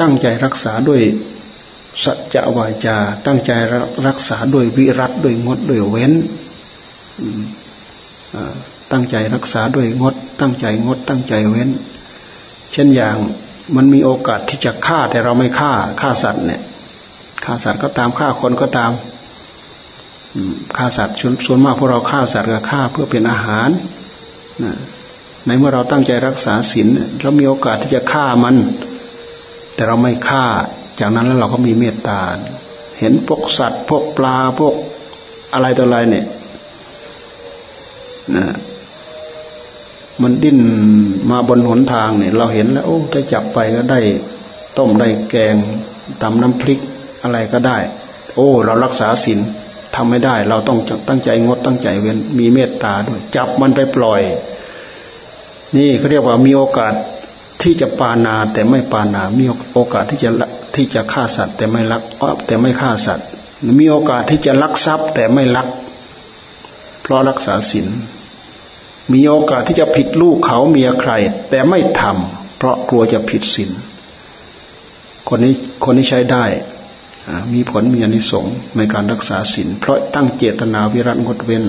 Speaker 1: ตั้งใจรักษาด้วยสัจจะวาจา ตั้งใจรักษาด้วยวิรัตด้วยงดด้วยเว้นตั้งใจรักษาด้วยงด ตั้งใจงด ตั้งใจเว้น เช่นอย่างมันมีโอกาสที่จะฆ่าแต่เราไม่ฆ่าฆ่าสัตว์เนี่ยฆ่าสัตว์ก็ตามฆ่าคนก็ตามฆ่าสัตว์ส่วนมากพวกเราฆ่าสัตว์ก็ฆ่าเพื่อเป็นอาหาร ในเมื่อเราตั้งใจรักษาศีลเรามีโอกาสที่จะฆ่ามัน แต่เราไม่ฆ่า จากนั้นแล้วเราก็มีเมตตา เห็นพวกสัตว์ พวกปลา พวกอะไรต่ออะไรเนี่ยนะมันดิ้นมาบนหนทางเนี่ย เราเห็นแล้ว โอ้ถ้าจับไปก็ได้ต้มได้แกงตำน้ำพริกอะไรก็ได้ โอ้ เรารักษาศีลทำไม่ได้ เราต้องตั้งใจงดตั้งใจเว้นมีเมตตาด้วย จับมันไปปล่อย นี่เขาเรียกว่ามีโอกาสที่จะปานาแต่ไม่ปานา มีโอกาสที่จะที่จะฆ่าสัตว์แต่ไม่ลักแต่ไม่ฆ่าสัตว์ มีโอกาสที่จะลักทรัพย์แต่ไม่ลัก เพราะรักษาศีล มีโอกาสที่จะผิดลูกเขาเมียใคร แต่ไม่ทำเพราะกลัวจะผิดศีล คนนี้คนนี้ใช้ได้มีผลมีอนิสงส์ในการรักษาศีลเพราะตั้งเจตนาวิรัตงดเว้น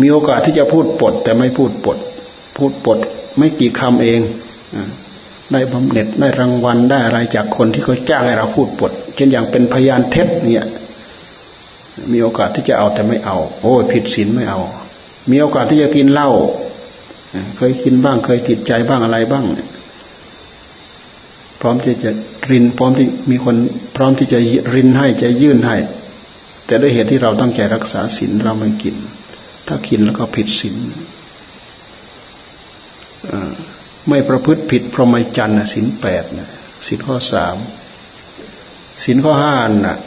Speaker 1: มีโอกาสที่จะพูดปดแต่ไม่พูดปด พูดปดไม่กี่คำเองได้บำเหน็จได้รางวัลได้อะไรจากคนที่เขาจ้างให้เราพูดปด เช่นอย่างเป็นพยานเท็จเนี่ย มีโอกาสที่จะเอาแต่ไม่เอา โอ้ผิดศีลไม่เอา มีโอกาสที่จะกินเหล้าเคยกินบ้างเคยติดใจบ้างอะไรบ้างพร้อมที่จะรินพร้อมที่มีคนพร้อมที่จะรินให้จะยื่นให้ แต่ด้วยเหตุที่เราตั้งใจรักษาศีลเราไม่กิน ถ้ากินแล้วก็ผิดศีล ไม่ประพฤติผิดพรหมจรรย์สินแปดนะสินข้อสามสินข้อห้านะ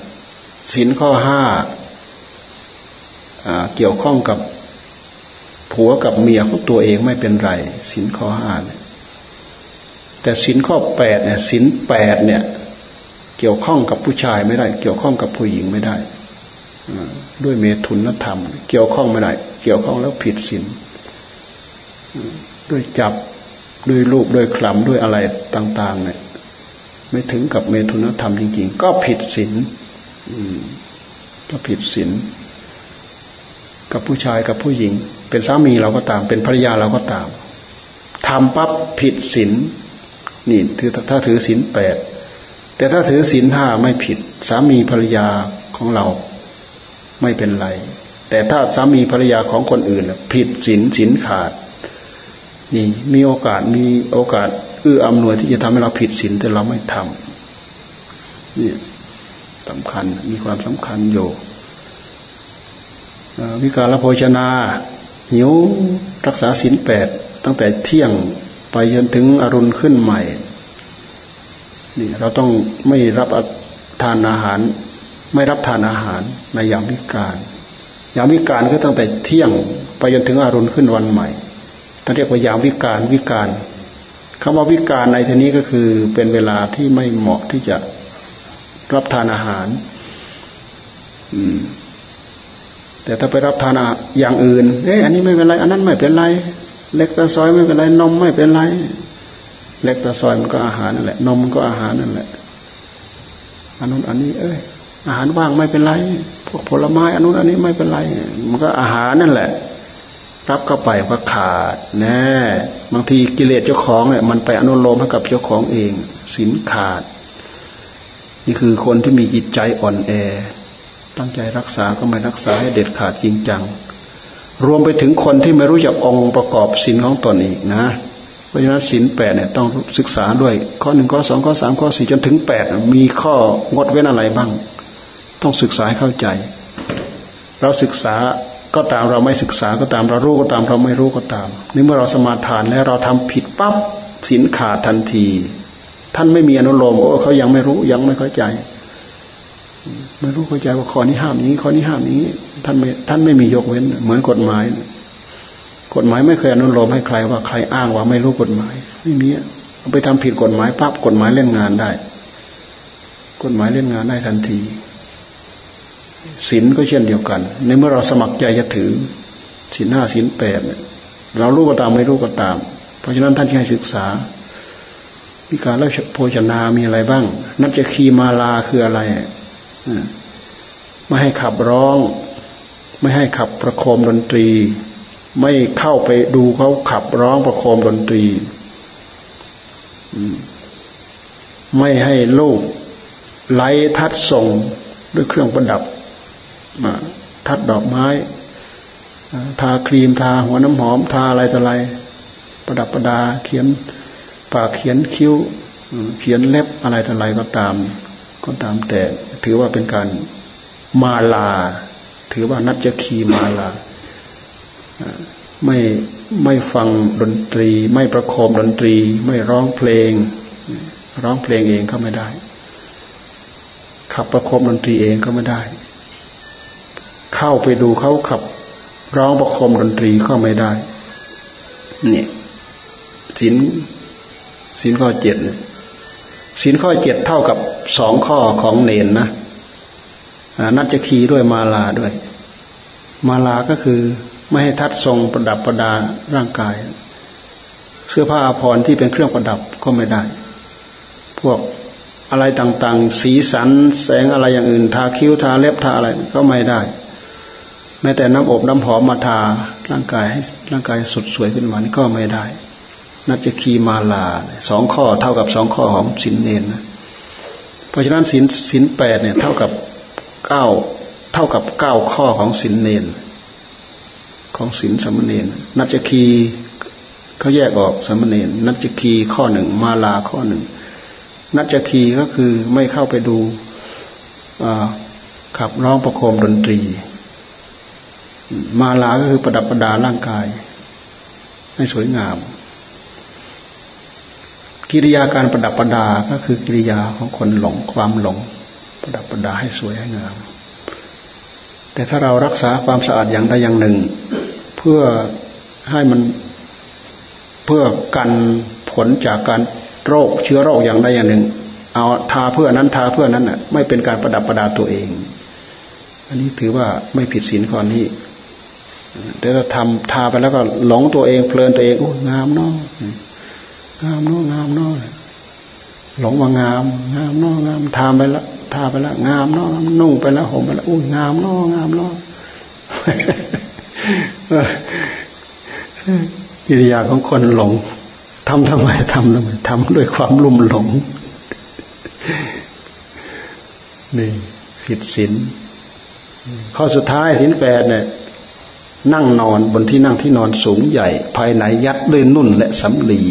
Speaker 1: สินข้อห้าเกี่ยวข้องกับผัวกับเมียของตัวเองไม่เป็นไรสินข้อห้าเนี่ยแต่สินข้อแปดเนี่ยสินแปดเนี่ยเกี่ยวข้องกับผู้ชายไม่ได้ เกี่ยวข้องกับผู้หญิงไม่ได้ด้วยเมตุนธรรม เกี่ยวข้องไม่ได้ เกี่ยวข้องแล้วผิดสินด้วยจับ ด้วยรูปด้วยคลำด้วยอะไรต่าง ๆ เนี่ย ไม่ถึงกับเมตุนธรรมจริง ๆ ก็ผิดศีลก็ผิดศีลกับผู้ชายกับผู้หญิง เป็นสามีเราก็ตาม เป็นภรรยาเราก็ตามทำปั๊บผิดศีลนี่ถือถ้าถือศีลแปดแต่ถ้าถือศีลห้าไม่ผิด สามีภรรยาของเราไม่เป็นไร แต่ถ้าสามีภรรยาของคนอื่นผิดศีลศีลขาด นี่มีโอกาสมีโอกาสเอื้ออำนวยที่จะทำให้เราผิดศีลแต่เราไม่ทำนี่สำคัญมีความสำคัญอยู่วิการละโภชนา หิวรักษาศีลแปดตั้งแต่เที่ยงไปจนถึงอรุณขึ้นใหม่นี่เราต้องไม่รับทานอาหาร ไม่รับทานอาหารในยามวิการยามวิการก็ตั้งแต่เที่ยงไปจนถึงอรุณขึ้นวันใหม่ ท่านเรียกว่ายามวิการวิการคำว่าวิการในที่นี้ก็คือเป็นเวลาที่ไม่เหมาะที่จะรับทานอาหาร อืม แต่ถ้าไปรับทานอย่างอื่น เอ๊ะอันนี้ไม่เป็นไร อันนั้นไม่เป็นไร เล็กตะซอยไม่เป็นไร นมไม่เป็นไร เล็กตะซอยมันก็อาหารนั่นแหละ นมมันก็อาหารนั่นแหละ อันนู้นอันนี้ เอ้ย อาหารว่างไม่เป็นไร พวกผลไม้อันนู้นอันนี้ไม่เป็นไร มันก็อาหารนั่นแหละ รับเข้าไปก็ขาดแน่บางทีกิเลสเจ้าของเนี่ยมันไปอนุโลมให้กับเจ้าของเองสินขาด นี่คือคนที่มีจิตใจอ่อนแอ ตั้งใจรักษาก็ไม่รักษาให้เด็ดขาดจริงจัง รวมไปถึงคนที่ไม่รู้จักองค์ประกอบสินของตนอีกนะเพราะฉะนั้นสินแปดเนี่ยต้องศึกษาด้วย ข้อหนึ่งข้อสองข้อสามข้อสี่จนถึงแปดมีข้องดเว้นอะไรบ้าง ต้องศึกษาให้เข้าใจ เราศึกษา ก็ตามเราไม่ศึกษาก็ตามเรารู้ก็ตามเราไม่รู้ก็ตามนี่เมื่อเราสมาทานแล้วเราทำผิดปั๊บสินขาดทันที ท่านไม่มีอนุโลมโอ้เขายังไม่รู้ยังไม่เข้าใจ ไม่รู้เข้าใจว่าข้อนี้ห้ามนี้ข้อนี้ห้ามนี้ ท่านไม่ท่านไม่มียกเว้น เหมือนกฎหมาย กฎหมายไม่เคยอนุโลมให้ใครว่าใครอ้างว่าไม่รู้กฎหมาย ไม่มีเอาไปทำผิดกฎหมายปั๊บกฎหมายเล่นงานได้ กฎหมายเล่นงานได้ทันที ศีลก็เช่นเดียวกัน ในเมื่อเราสมัครใจจะถือศีลห้าศีลแปดเรารู้ก็ตามไม่รู้ก็ตาม เพราะฉะนั้นท่านให้ศึกษามีการเล่าโภชนา มีอะไรบ้าง นับจะคีมาลาคืออะไรไม่ให้ขับร้อง ไม่ให้ขับประโคมดนตรี ไม่เข้าไปดูเขาขับร้องประโคมดนตรีไม่ให้ลูกไล่ทัดส่งด้วยเครื่องประดับ ทัดดอกไม้ทาครีมทาหัวน้ำหอมทาอะไรต่ออะไรประดับประดาเขียนปากเขียนคิ้วเขียนเล็บอะไรต่ออะไรก็ตาม ก็ตามแต่ถือว่าเป็นการมาลา ถือว่านัดจะคีมาลาไม่ไม่ฟังดนตรี ไม่ประโคมดนตรี ไม่ร้องเพลง ร้องเพลงเองก็ไม่ได้ ขับประโคมดนตรีเองก็ไม่ได้ เข้าไปดูเขาขับ ร้องประคมดนตรีก็ไม่ได้ เนี่ยสินสินข้อเจ็ดสินข้อเจ็ดเท่ากับสองข้อของเนนนะนัจะคีด้วยมาลาด้วย มาลาก็คือไม่ให้ทัดทรงประดับประดาร่างกาย เสื้อผ้าอาภรณ์ที่เป็นเครื่องประดับก็ไม่ได้ พวกอะไรต่างๆ สีสัน แสงอะไรอย่างอื่น ทาคิ้วทาเล็บทาอะไรก็ไม่ได้ แม้แต่น้ำอบน้ำหอมมาทาร่างกายให้ร่างกายสดสวยขึ้นมานี่ก็ไม่ได้นัจจคีมาลาสองข้อเท่ากับสองข้อของสินเนนนะเพราะฉะนั้นสินสินแปดเนี่ยเท่ากับเก้าเท่ากับเก้าข้อของสินเนน ของสินสมณเณรนัจจคีเขาแยกออกสมณเณรนัจจคีข้อหนึ่งมาลาข้อหนึ่งนัจจคีก็คือไม่เข้าไปดูขับร้องประโคมดนตรี มาลาก็คือประดับประดาร่างกาย ให้สวยงาม กิริยาการประดับประดาก็คือกิริยาของคนหลงความหลง ประดับประดาให้สวยให้งาม แต่ถ้าเรารักษาความสะอาดอย่างใดอย่างหนึ่ง เพื่อให้มันเพื่อกันผลจากการโรคเชื้อโรคอย่างใดอย่างหนึ่ง เอาทาเพื่อนั้นทาเพื่อนั้นน่ะ ไม่เป็นการประดับประดาตัวเอง อันนี้ถือว่าไม่ผิดศีลข้อนี้ เดี๋ยวเราทำทาไปแล้วก็หลงตัวเองเพลินตัวเองโอ้งามเนาะงามเนาะงามเนาะหลงว่างาม งามเนาะงามทาไปแล้วทาไปแล้วงามเนาะนุ่งไปแล้วห่มไปแล้วโอ้งามเนาะงามเนาะกิริยาของคนหลงทำทำไมทำทำไมทำด้วยความลุ่มหลงนี่ผิดศีลข้อสุดท้ายศีลแปดเนี่ย นั่งนอนบนที่นั่งที่นอนสูงใหญ่ ภายในยัดด้วยนุ่นและสำลี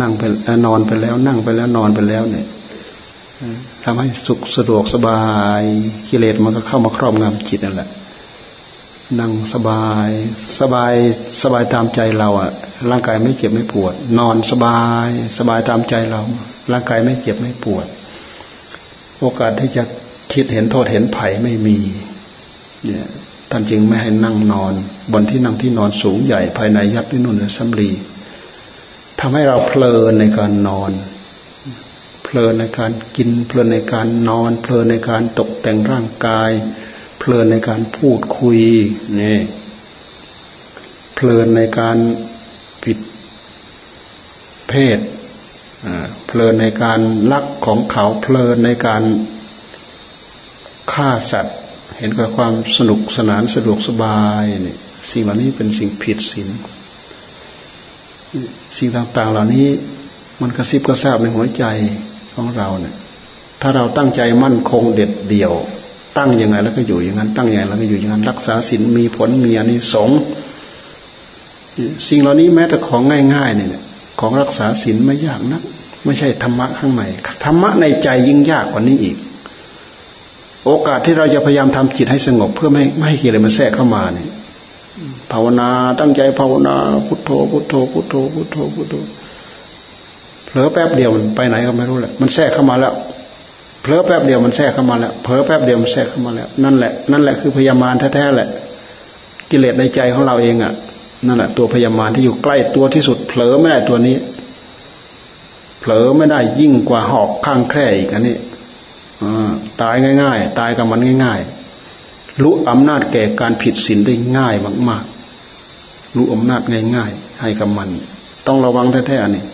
Speaker 1: นั่งไปนอนไปแล้ว นั่งไปแล้วนอนไปแล้วเนี่ยทำให้สุขสะดวกสบายกิเลสมันก็เข้ามาครอบงำจิตนั่นแหละนั่งสบาย สบายสบายตามใจเราอะร่างกายไม่เจ็บไม่ปวด นอนสบาย สบายตามใจเรา ร่างกายไม่เจ็บไม่ปวด โอกาสที่จะคิดเห็นโทษเห็นไผ่ไม่มี เนี่ย ท่านจึงไม่ให้นั่งนอน บนที่นั่งที่นอนสูงใหญ่ภายในยัดด้วยนุ่นสัมลีทำให้เราเพลินในการนอน เพลินในการกิน เพลินในการนอน เพลินในการตกแต่งร่างกาย เพลินในการพูดคุยนี่เพลินในการผิดเพศเพลินในการลักของเขา เพลินในการฆ่าสัตว์ เห็นกับความสนุกสนานสะดวกสบายนี่สิ่งเหล่านี้เป็นสิ่งผิดศีลสิ่งต่างๆ เหล่านี้มันกระซิบกระซาบในหัวใจของเราเนี่ย ถ้าเราตั้งใจมั่นคงเด็ดเดี่ยว ตั้งยังไงแล้วก็อยู่อย่างนั้น ตั้งยังไงแล้วก็อยู่อย่างนั้น รักษาศีลมีผลมีอนิสงส์สิ่งเหล่านี้แม้แต่ของง่ายๆเนี่ยของรักษาศีลไม่ยากนะไม่ใช่ธรรมะข้างในธรรมะในใจยิ่งยากกว่านี้อีก โอกาสที่เราจะพยายามทำจิตให้สงบ เพื่อไม่ไม่ให้กิเลสมันแทรกเข้ามาเนี่ยภาวนาตั้งใจภาวนาพุทโธพุทโธพุทโธพุทโธพุทโธเผลอแป๊บเดียวมันไปไหนก็ไม่รู้แหละมันแทรกเข้ามาแล้วเผลอแป๊บเดียวมันแทรกเข้ามาแล้วเผลอแป๊บเดียวมันแทรกเข้ามาแล้วนั่นแหละนั่นแหละคือพยามารแท้ๆแหละ กิเลสในใจของเราเองอะนั่นแหละตัวพยามารที่อยู่ใกล้ตัวที่สุด เผลอไม่ได้ตัวนี้ เผลอไม่ได้ยิ่งกว่าหอกข้างแคร่อีกอันนี้ ตายง่าย ๆ ตายกับมันง่าย ๆ รู้อำนาจแก่การผิดศีลได้ง่ายมากๆ รู้อำนาจง่าย ๆ ให้กับมัน ต้องระวังแท้ๆนี่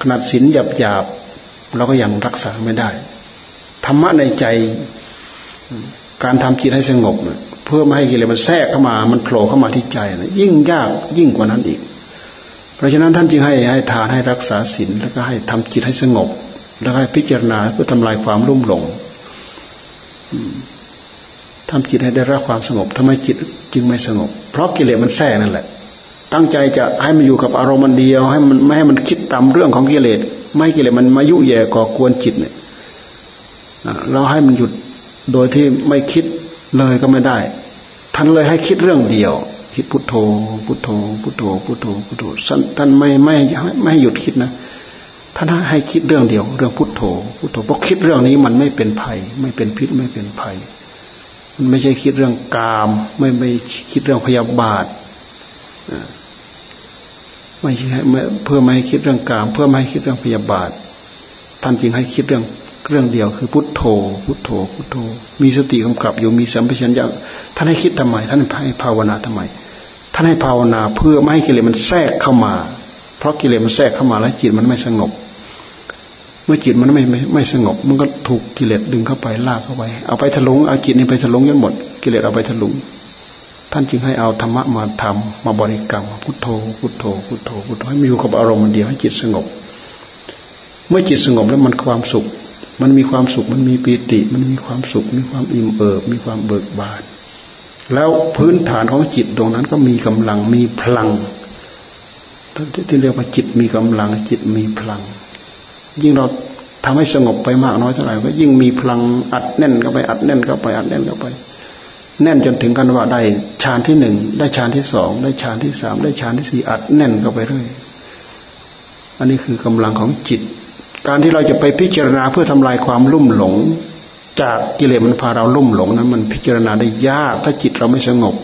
Speaker 1: ขนาดศีลหยาบๆเราก็ยังรักษาไม่ได้ ธรรมะในใจ การทำจิตให้สงบเพื่อไม่ให้กิเลสมันแทรกเข้ามา มันโผล่เข้ามาที่ใจนะยิ่งยากยิ่งกว่านั้นอีก เพราะฉะนั้นท่านจึงให้ให้ทานให้รักษาศีลแล้วก็ให้ทำจิตให้สงบ แล้วให้พิจารณาเพื่อทำลายความรุ่มหลงทำจิตให้ได้รับความสงบทำไมจิตจึงไม่สงบ เพราะกิเลสมันแทรกนั่นแหละ ตั้งใจจะให้มันอยู่กับอารมณ์มันเดียว ให้มันไม่ให้มันคิดตามเรื่องของกิเลสไม่ให้กิเลสมันมายุแย่ก่อกวนจิตเนี่ยเราให้มันหยุดโดยที่ไม่คิดเลยก็ไม่ได้ ท่านเลยให้คิดเรื่องเดียวคิดพุทโธ พุทโธ พุทโธ พุทโธ พุทโธท่านไม่ไม่ไม่ให้หยุดคิดนะ ท่านให้คิดเรื่องเดียว เรื่องพุทโธพุทโธเพราะคิดเรื่องนี้มันไม่เป็นภัย ไม่เป็นพิษไม่เป็นภัย มันไม่ใช่คิดเรื่องกาม ไม่ไม่คิดเรื่องพยาบาทไม่ใช่เพื่อไม่ให้คิดเรื่องกาม เพื่อไม่ให้คิดเรื่องพยาบาท ท่านจึงให้คิดเรื่องเรื่องเดียวคือพุทโธ พุทโธ พุทโธ มีสติกำกับอยู่มีสัมปชัญญะท่านให้คิดทำไม ท่านให้ภาวนาทำไม ท่านให้ภาวนาเพื่อไม่ให้กิเลสมันแทรกเข้ามา เพราะกิเลสมันแทรกเข้ามาแล้วจิตมันไม่สงบ เมื่อจิตมันไม่ไม่ไม่สงบ มันก็ถูกกิเลสดึงเข้าไปลากเข้าไป เอาไปถลุงเอาจิตนี้ไปถลุงจนหมด กิเลสเอาไปถลุง ท่านจึงให้เอาธรรมะมาทำมาบริกรรมพุทโธพุทโธพุทโธพุทโธให้มันอยู่กับอารมณ์เดียวให้จิตสงบ เมื่อจิตสงบแล้วมันความสุข มันมีความสุขมันมีปีติ มันมีความสุข มีความอิ่มเอิบมีความเบิกบานแล้วพื้นฐานของจิตตรงนั้นก็มีกำลังมีพลังที่เรียกว่าจิตมีกำลังจิตมีพลัง ยิ่งเราทำให้สงบไปมากน้อยเท่าไหร่ก็ยิ่งมีพลังอัดแน่นเข้าไปอัดแน่นเข้าไปอัดแน่นเข้าไป แน่นจนถึงกันว่าได้ฌานที่หนึ่งได้ฌานที่สองได้ฌานที่สามได้ฌานที่สี่อัดแน่นเข้าไปเรื่อยอันนี้คือกำลังของจิต การที่เราจะไปพิจารณาเพื่อทำลายความลุ่มหลง จากกิเลสมันพาเราลุ่มหลงนั้น มันพิจารณาได้ยาก ถ้าจิตเราไม่สงบ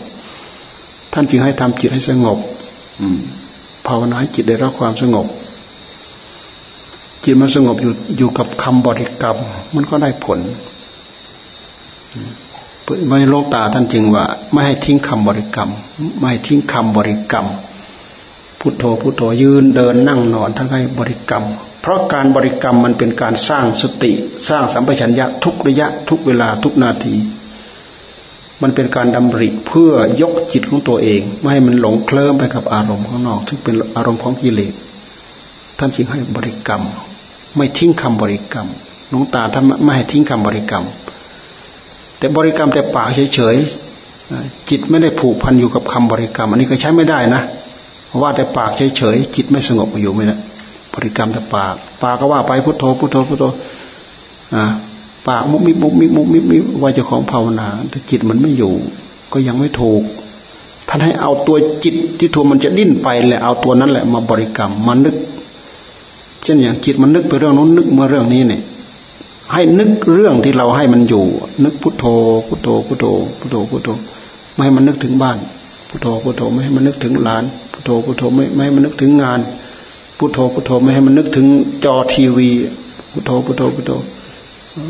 Speaker 1: ท่านจึงให้ทำจิตให้สงบ อืมภาวนาให้จิตได้รับความสงบ จิตมันสงบอยู่อยู่กับคำบริกรรม มันก็ได้ผลไม่โลกตาท่านจึงว่า ไม่ให้ทิ้งคำบริกรรม ไม่ให้ทิ้งคำบริกรรม พุทโธพุทโธยืนเดินนั่งนอนท่านให้บริกรรม เพราะการบริกรรมมันเป็นการสร้างสติ สร้างสัมปชัญญะทุกระยะทุกเวลาทุกนาที มันเป็นการดำริเพื่อยกจิตของตัวเอง ไม่ให้มันหลงเคลิ้มไปกับอารมณ์ข้างนอกซึ่งเป็นอารมณ์ของกิเลสท่านจึงให้บริกรรม ไม่ทิ้งคำบริกรรมหลวงตาท่านไม่ให้ทิ้งคำบริกรรม แต่บริกรรมแต่ปากเฉยๆจิตไม่ได้ผูกพันอยู่กับคำบริกรรม อันนี้ก็ใช้ไม่ได้นะว่าแต่ปากเฉยๆจิตไม่สงบอยู่ไม่ได้บริกรรมแต่ปาก ปากก็ว่าไปพุทโธพุทโธพุทโธปากมุกมิบมุกมิบมุกมิบมิบว่าจ้าของภาวนาแต่จิตมันไม่อยู่ ก็ยังไม่ถูกท่านให้เอาตัวจิตที่ทัวมันจะดิ้นไปแหละเอาตัวนั้นแหละมาบริกรรมมานึก เช่นอย่างจิตมันนึกไปเรื่องนู้นนึกมาเรื่องนี้เนี่ย ให้นึกเรื่องที่เราให้มันอยู่ นึกพุทโธพุทโธพุทโธพุทโธพุทโธไม่ให้มันนึกถึงบ้านพุทโธพุทโธไม่ให้มันนึกถึงหลานพุทโธพุทโธไม่ไม่ให้มันนึกถึงงานพุทโธพุทโธไม่ให้มันนึกถึงจอทีวีพุทโธพุทโธพุทโธ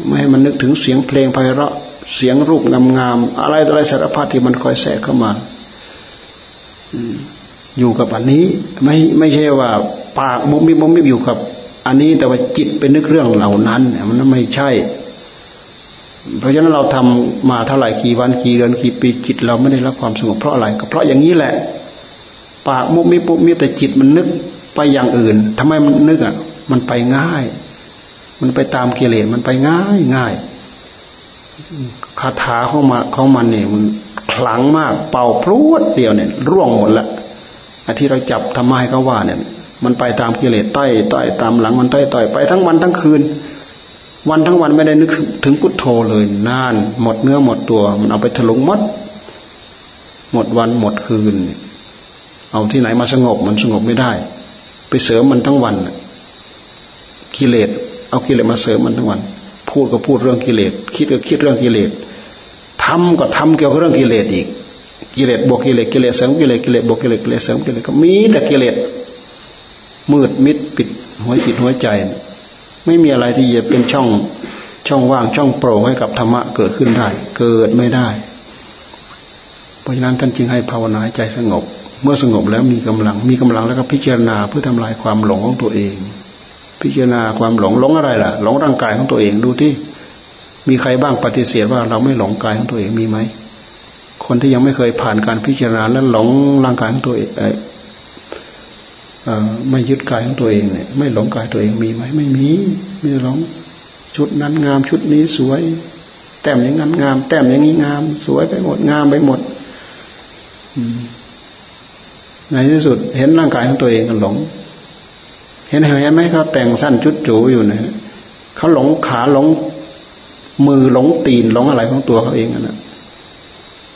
Speaker 1: ไม่ให้มันนึกถึงเสียงเพลงไพเราะเสียงรูปงามๆอะไรอะไรสารพัดที่มันคอยแสกเข้ามาอยู่กับอันนี้ ไม่ไม่ใช่ว่า ปากมุมมิมุมมิอยู่กับ อันนี้แต่ว่าจิตเป็นนึกเรื่องเหล่านั้น มันไม่ใช่ เพราะฉะนั้นเราทำมาเท่าไหร่กี่วันกี่เดือนกี่ปีจิตเราไม่ได้รับความสงบเพราะอะไรก็เพราะอย่างนี้แหละ ปากมุกมิปุ๊บมิบแต่จิตมันนึกไปอย่างอื่นทำไมมันนึกอะ มันไปง่าย มันไปตามกิเลสมันไปง่ายง่ายคาถาของมาของมันเนี่ยมันขลังมาก เป่าพรวดเดียวเนี่ย ร่วงหมดละอันที่เราจับทำไมเขาว่าเนี่ย มันไปตามกิเลสต้อยต้อยตามหลังมันต้อยต้อยไปทั้งวันทั้งคืน วันทั้งวันไม่ได้นึกถึงพุทโธเลยนาน หมดเนื้อหมดตัว มันเอาไปถลุงมด หมดวันหมดคืน เอาที่ไหนมาสงบมันสงบไม่ได้ ไปเสริมมันทั้งวันกิเลสเอากิเลสมาเสริมมันทั้งวัน พูดก็พูดเรื่องกิเลสคิดก็คิดเรื่องกิเลสทำก็ทำเกี่ยวกับเรื่องกิเลสอีกกิเลสบวกกิเลสกิเลสเสริมกิเลสกิเลสบวกกิเลสกิเลสเสริมกิเลสก็มีแต่กิเลส มืดมิดปิดหัวจิตหัวใจ ไม่มีอะไรที่จะเป็นช่องช่องว่างช่องโปร่งให้กับธรรมะเกิดขึ้นได้ เกิดไม่ได้ เพราะฉะนั้นท่านจึงให้ภาวนาใจสงบ เมื่อสงบแล้วมีกำลัง มีกำลังแล้วก็พิจารณาเพื่อทำลายความหลงของตัวเอง พิจารณาความหลงหลงอะไรล่ะ หลงร่างกายของตัวเองดูที่มีใครบ้างปฏิเสธว่าเราไม่หลงกายของตัวเองมีไหมคนที่ยังไม่เคยผ่านการพิจารณาแล้วหลงร่างกายของตัวเอง ไม่ยึดกายของตัวเองเนี่ย ไม่หลงกายตัวเองมีไหมไม่มีไม่หลงชุดนั้นงามชุดนี้สวย แต้มอย่างนั้นงาม แต้มอย่างนี้งาม สวยไปหมดงามไปหมดในที่สุด เห็นร่างกายของตัวเองก็หลง เห็นเห็นไหมเขาแต่งสั้นชุดจูอยู่นะเขาหลงขาหลง มือหลงตีนหลงอะไรของตัวเขาเองนะ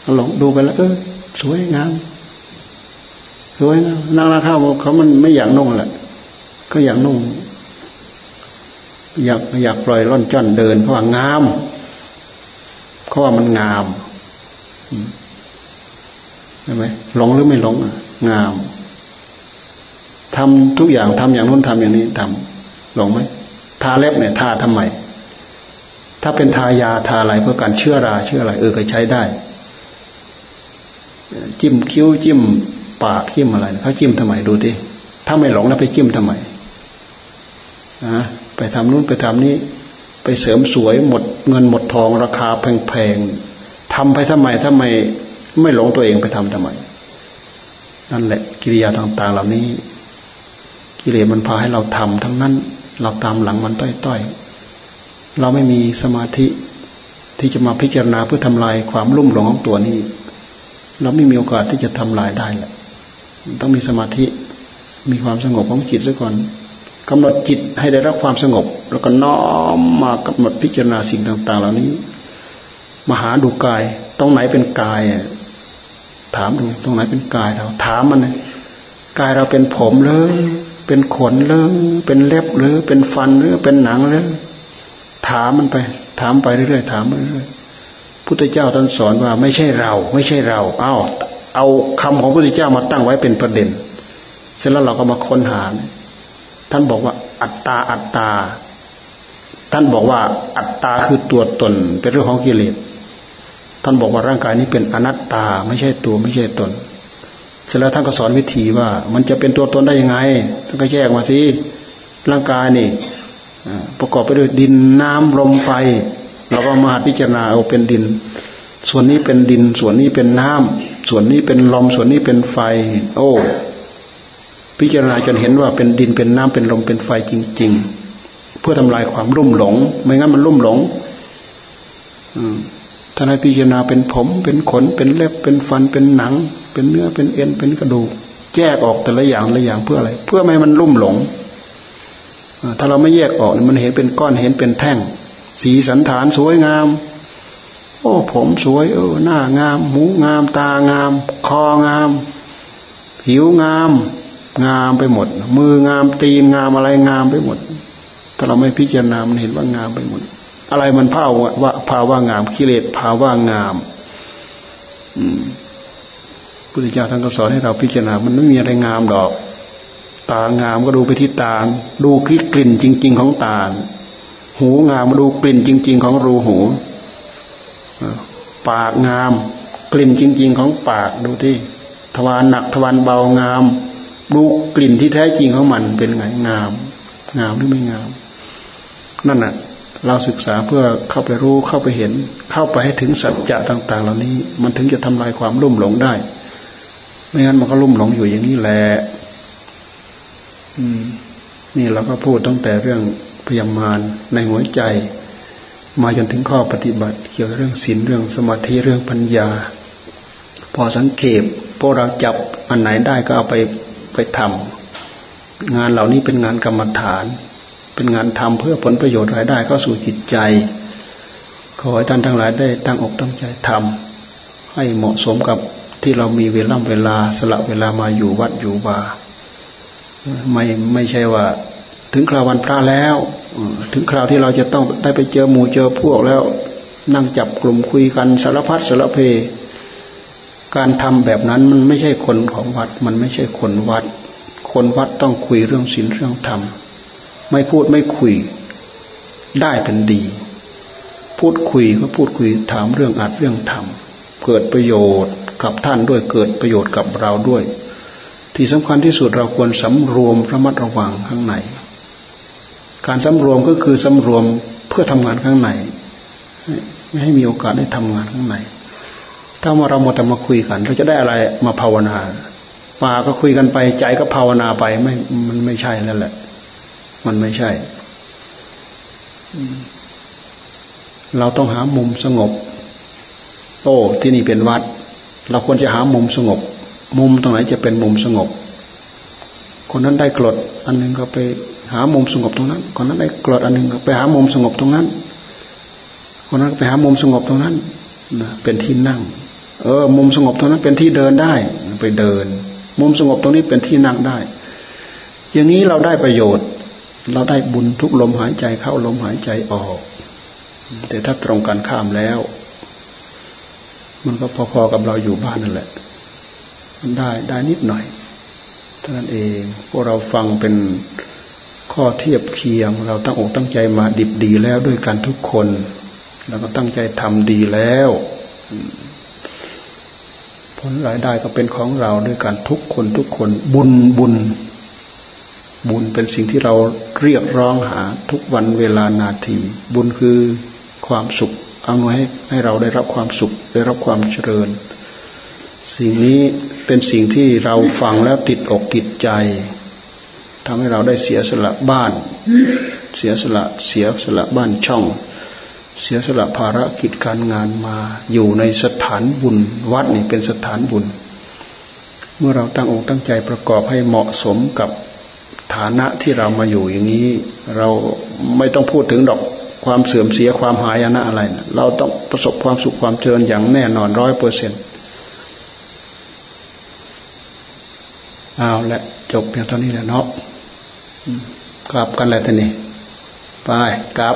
Speaker 1: เขาหลงดูไปแล้วเออสวยงาม สวยงามนั่งราคาเขามันไม่อยากนุ่งแหละก็อยากนุ่ง อยากอยากปล่อยร่อนจ้อนเดินเพราะว่างามเขาว่ามันงามใช่ไหมหลงหรือไม่หลงงามทำทุกอย่างทำอย่างนู้นทำอย่างนี้ทำหลงไหมทาเล็บเนี่ยทาทำไมถ้าเป็นทายาทาอะไรเพื่อการเชื่อราเชื่ออะไร เออก็ใช้ได้ จิ้มคิ้วจิ้ม ปากจิ้มอะไรเขาจิ้มทำไมดูดิถ้าไม่หลงแล้วไปจิ้มทำไมนะไปทำนู้นไปทำนี้ไปเสริมสวยหมดเงินหมดทองราคาแพงๆทำไปทำไมทำไม ไม่หลงตัวเองไปทำทำไม นั่นแหละ กิริยาต่าง ๆ เหล่านี้ กิเลสมันพาให้เราทำทั้งนั้น เราตามหลังมันต้อยๆเราไม่มีสมาธิที่จะมาพิจารณาเพื่อทำลายความลุ่มหลงของตัวนี้ เราไม่มีโอกาสที่จะทำลายได้แหละ ต้องมีสมาธิ มีความสงบของจิตซะก่อนกำหนดจิตให้ได้รับความสงบ แล้วก็น้อมมากำหนดพิจารณาสิ่งต่าง ๆ เหล่านี้มาหาดูกาย ตรงไหนเป็นกายถามดูตรงไหนเป็นกายเรา ถามมันเลยกายเราเป็นผมเลยเป็นขนหรือเป็นเล็บหรือเป็นฟันหรือเป็นหนังหรือถามมันไป ถามไปเรื่อยๆถามไปเรื่อยพุทธเจ้าท่านสอนว่าไม่ใช่เรา ไม่ใช่เรา เอ้า เอาคำของพระพุทธเจ้ามาตั้งไว้เป็นประเด็น เสร็จแล้วเราก็มาค้นหา ท่านบอกว่า อัตตาอัตตา ท่านบอกว่า อัตตาคือตัวตน เป็นเรื่องของกิเลส ท่านบอกว่าร่างกายนี้เป็นอนัตตา ไม่ใช่ตัวไม่ใช่ตน เสร็จแล้วท่านก็สอนวิธีว่า มันจะเป็นตัวตนได้ยังไง ท่านก็แยกมาทีร่างกายนี่ประกอบไปด้วยดินน้ำลมไฟ เราก็มาพิจารณาเอาเป็นดิน ส่วนนี้เป็นดิน ส่วนนี้เป็นน้ำ ส่วนนี้เป็นลมส่วนนี้เป็นไฟ โอ้ พิจารณาจนเห็นว่าเป็นดินเป็นน้ำเป็นลมเป็นไฟจริง ๆ เพื่อทำลายความรุ่มหลง ไม่งั้นมันรุ่มหลงท่านให้พิจารณาเป็นผม เป็นขน เป็นเล็บ เป็นฟัน เป็นหนัง เป็นเนื้อ เป็นเอ็น เป็นกระดูก แยกออกแต่ละอย่างละอย่างเพื่ออะไร เพื่อไม่ให้มันลุ่มหลง ถ้าเราไม่แยกออกมันเห็นเป็นก้อน เห็นเป็นแท่ง สีสันฐานสวยงาม โอ้ผมสวย เออหน้างาม หูงาม ตางาม คองาม ผิวงาม งามไปหมด มืองามตีนงามอะไรงามไปหมด ถ้าเราไม่พิจารณามันเห็นว่างามไปหมด อะไรมันภาวว่าภาวะงามกิเลสภาวะงาม อืมพุทธเจ้าท่านก็สอนให้เราพิจารณา มันไม่มีอะไรงามดอก ตางามก็ดูไปที่ตา ดูคลิกลิ่นจริง ๆ ของตา หูงามมาดูกลิ่นจริง ๆ ของรูหู ปากงาม กลิ่นจริง ๆ ของปากดูที่ทวารหนักทวารเบางาม ดูกลิ่นที่แท้จริงของมันเป็นไงงาม งามหรือไม่งาม นั่นน่ะ เราศึกษาเพื่อเข้าไปรู้เข้าไปเห็น เข้าไปให้ถึงสัจจะต่าง ๆ เหล่านี้ มันถึงจะทำลายความลุ่มหลงได้ ไม่งั้นมันก็ลุ่มหลงอยู่อย่างนี้แหละนี่เราก็พูดตั้งแต่เรื่องพยามารในหัวใจ มาจนถึงข้อปฏิบัติ เกี่ยวกับเรื่องศีลเรื่องสมาธิเรื่องปัญญา พอสังเกตพวกเราจับอันไหนได้ก็เอาไปไปทำงานเหล่านี้เป็นงานกรรมฐาน เป็นงานทำเพื่อผลประโยชน์รายได้เข้าสู่จิตใจ ขอให้ท่านทั้งหลายได้ตั้งอกตั้งใจทำให้เหมาะสมกับที่เรามีเวลาเวลาสละเวลามาอยู่วัดอยู่บาไม่ไม่ใช่ว่า ถึงคราววันพระแล้ว ถึงคราวที่เราจะต้องได้ไปเจอหมู่เจอพวกแล้ว นั่งจับกลุ่มคุยกันสารพัดสารเพ การทำแบบนั้นมันไม่ใช่คนของวัด มันไม่ใช่คนวัด คนวัดต้องคุยเรื่องศีลเรื่องธรรม ไม่พูดไม่คุย ได้เป็นดี พูดคุยก็พูดคุยถามเรื่องอัดเรื่องธรรมเกิดประโยชน์กับท่านด้วยเกิดประโยชน์กับเราด้วย ที่สำคัญที่สุดเราควรสำรวมระมัดระวังข้างใน การสำรวมก็คือสำรวมเพื่อทำงานข้างในไม่ให้มีโอกาสได้ทำงานข้างใน ถ้ามาเราหมดแต่มาคุยกัน เราจะได้อะไรมาภาวนาปาก็คุยกันไปใจก็ภาวนาไปไม่มันไม่ใช่แล้วแหละ มันไม่ใช่ เราต้องหามุมสงบ โอ้ที่นี่เป็นวัด เราควรจะหามุมสงบ มุมตรงไหนจะเป็นมุมสงบ คนนั้นได้กรดอันนึงก็ไป หามุมสงบตรงนั้น คนนั้นได้กรดอันหนึ่งไปหามุมสงบตรงนั้น คนนั้นไปหามุมสงบตรงนั้นนะเป็นที่นั่ง เออ มุมสงบตรงนั้นเป็นที่เดินได้ ไปเดิน มุมสงบตรงนี้เป็นที่นั่งได้ อย่างนี้เราได้ประโยชน์ เราได้บุญทุกลมหายใจเข้าลมหายใจออก แต่ถ้าตรงกันข้ามแล้ว มันก็พอๆกับเราอยู่บ้านนั่นแหละ มันได้ได้นิดหน่อยเท่านั้นเอง พวกเราฟังเป็น ข้อเทียบเคียง เราตั้งอกตั้งใจมาดิบดีแล้วด้วยกันทุกคนแล้วก็ตั้งใจทำดีแล้วผลรายได้ก็เป็นของเราด้วยกันทุกคนทุกคนบุญบุญ บุญเป็นสิ่งที่เราเรียกร้องหาทุกวันเวลานาที บุญคือความสุขอำนวยให้ให้เราได้รับความสุขได้รับความเจริญ สิ่งนี้เป็นสิ่งที่เราฟังแล้วติดอกติดใจ ทำให้เราได้เสียสละบ้าน เสียสละเสียสละบ้านช่อง เสียสละภารกิจการงานมาอยู่ในสถานบุญ วัดนี่เป็นสถานบุญ เมื่อเราตั้งองค์ตั้งใจประกอบให้เหมาะสมกับฐานะที่เรามาอยู่อย่างนี้ เราไม่ต้องพูดถึงดอกความเสื่อมเสียความหายนะอะไรนะเราต้องประสบความสุขความเจริญอย่างแน่นอนร้อยเปอร์เซ็นต์เอาละจบเพียงเท่านี้แหละเนาะ กลับกันแล้วท่านี่ไปกลับ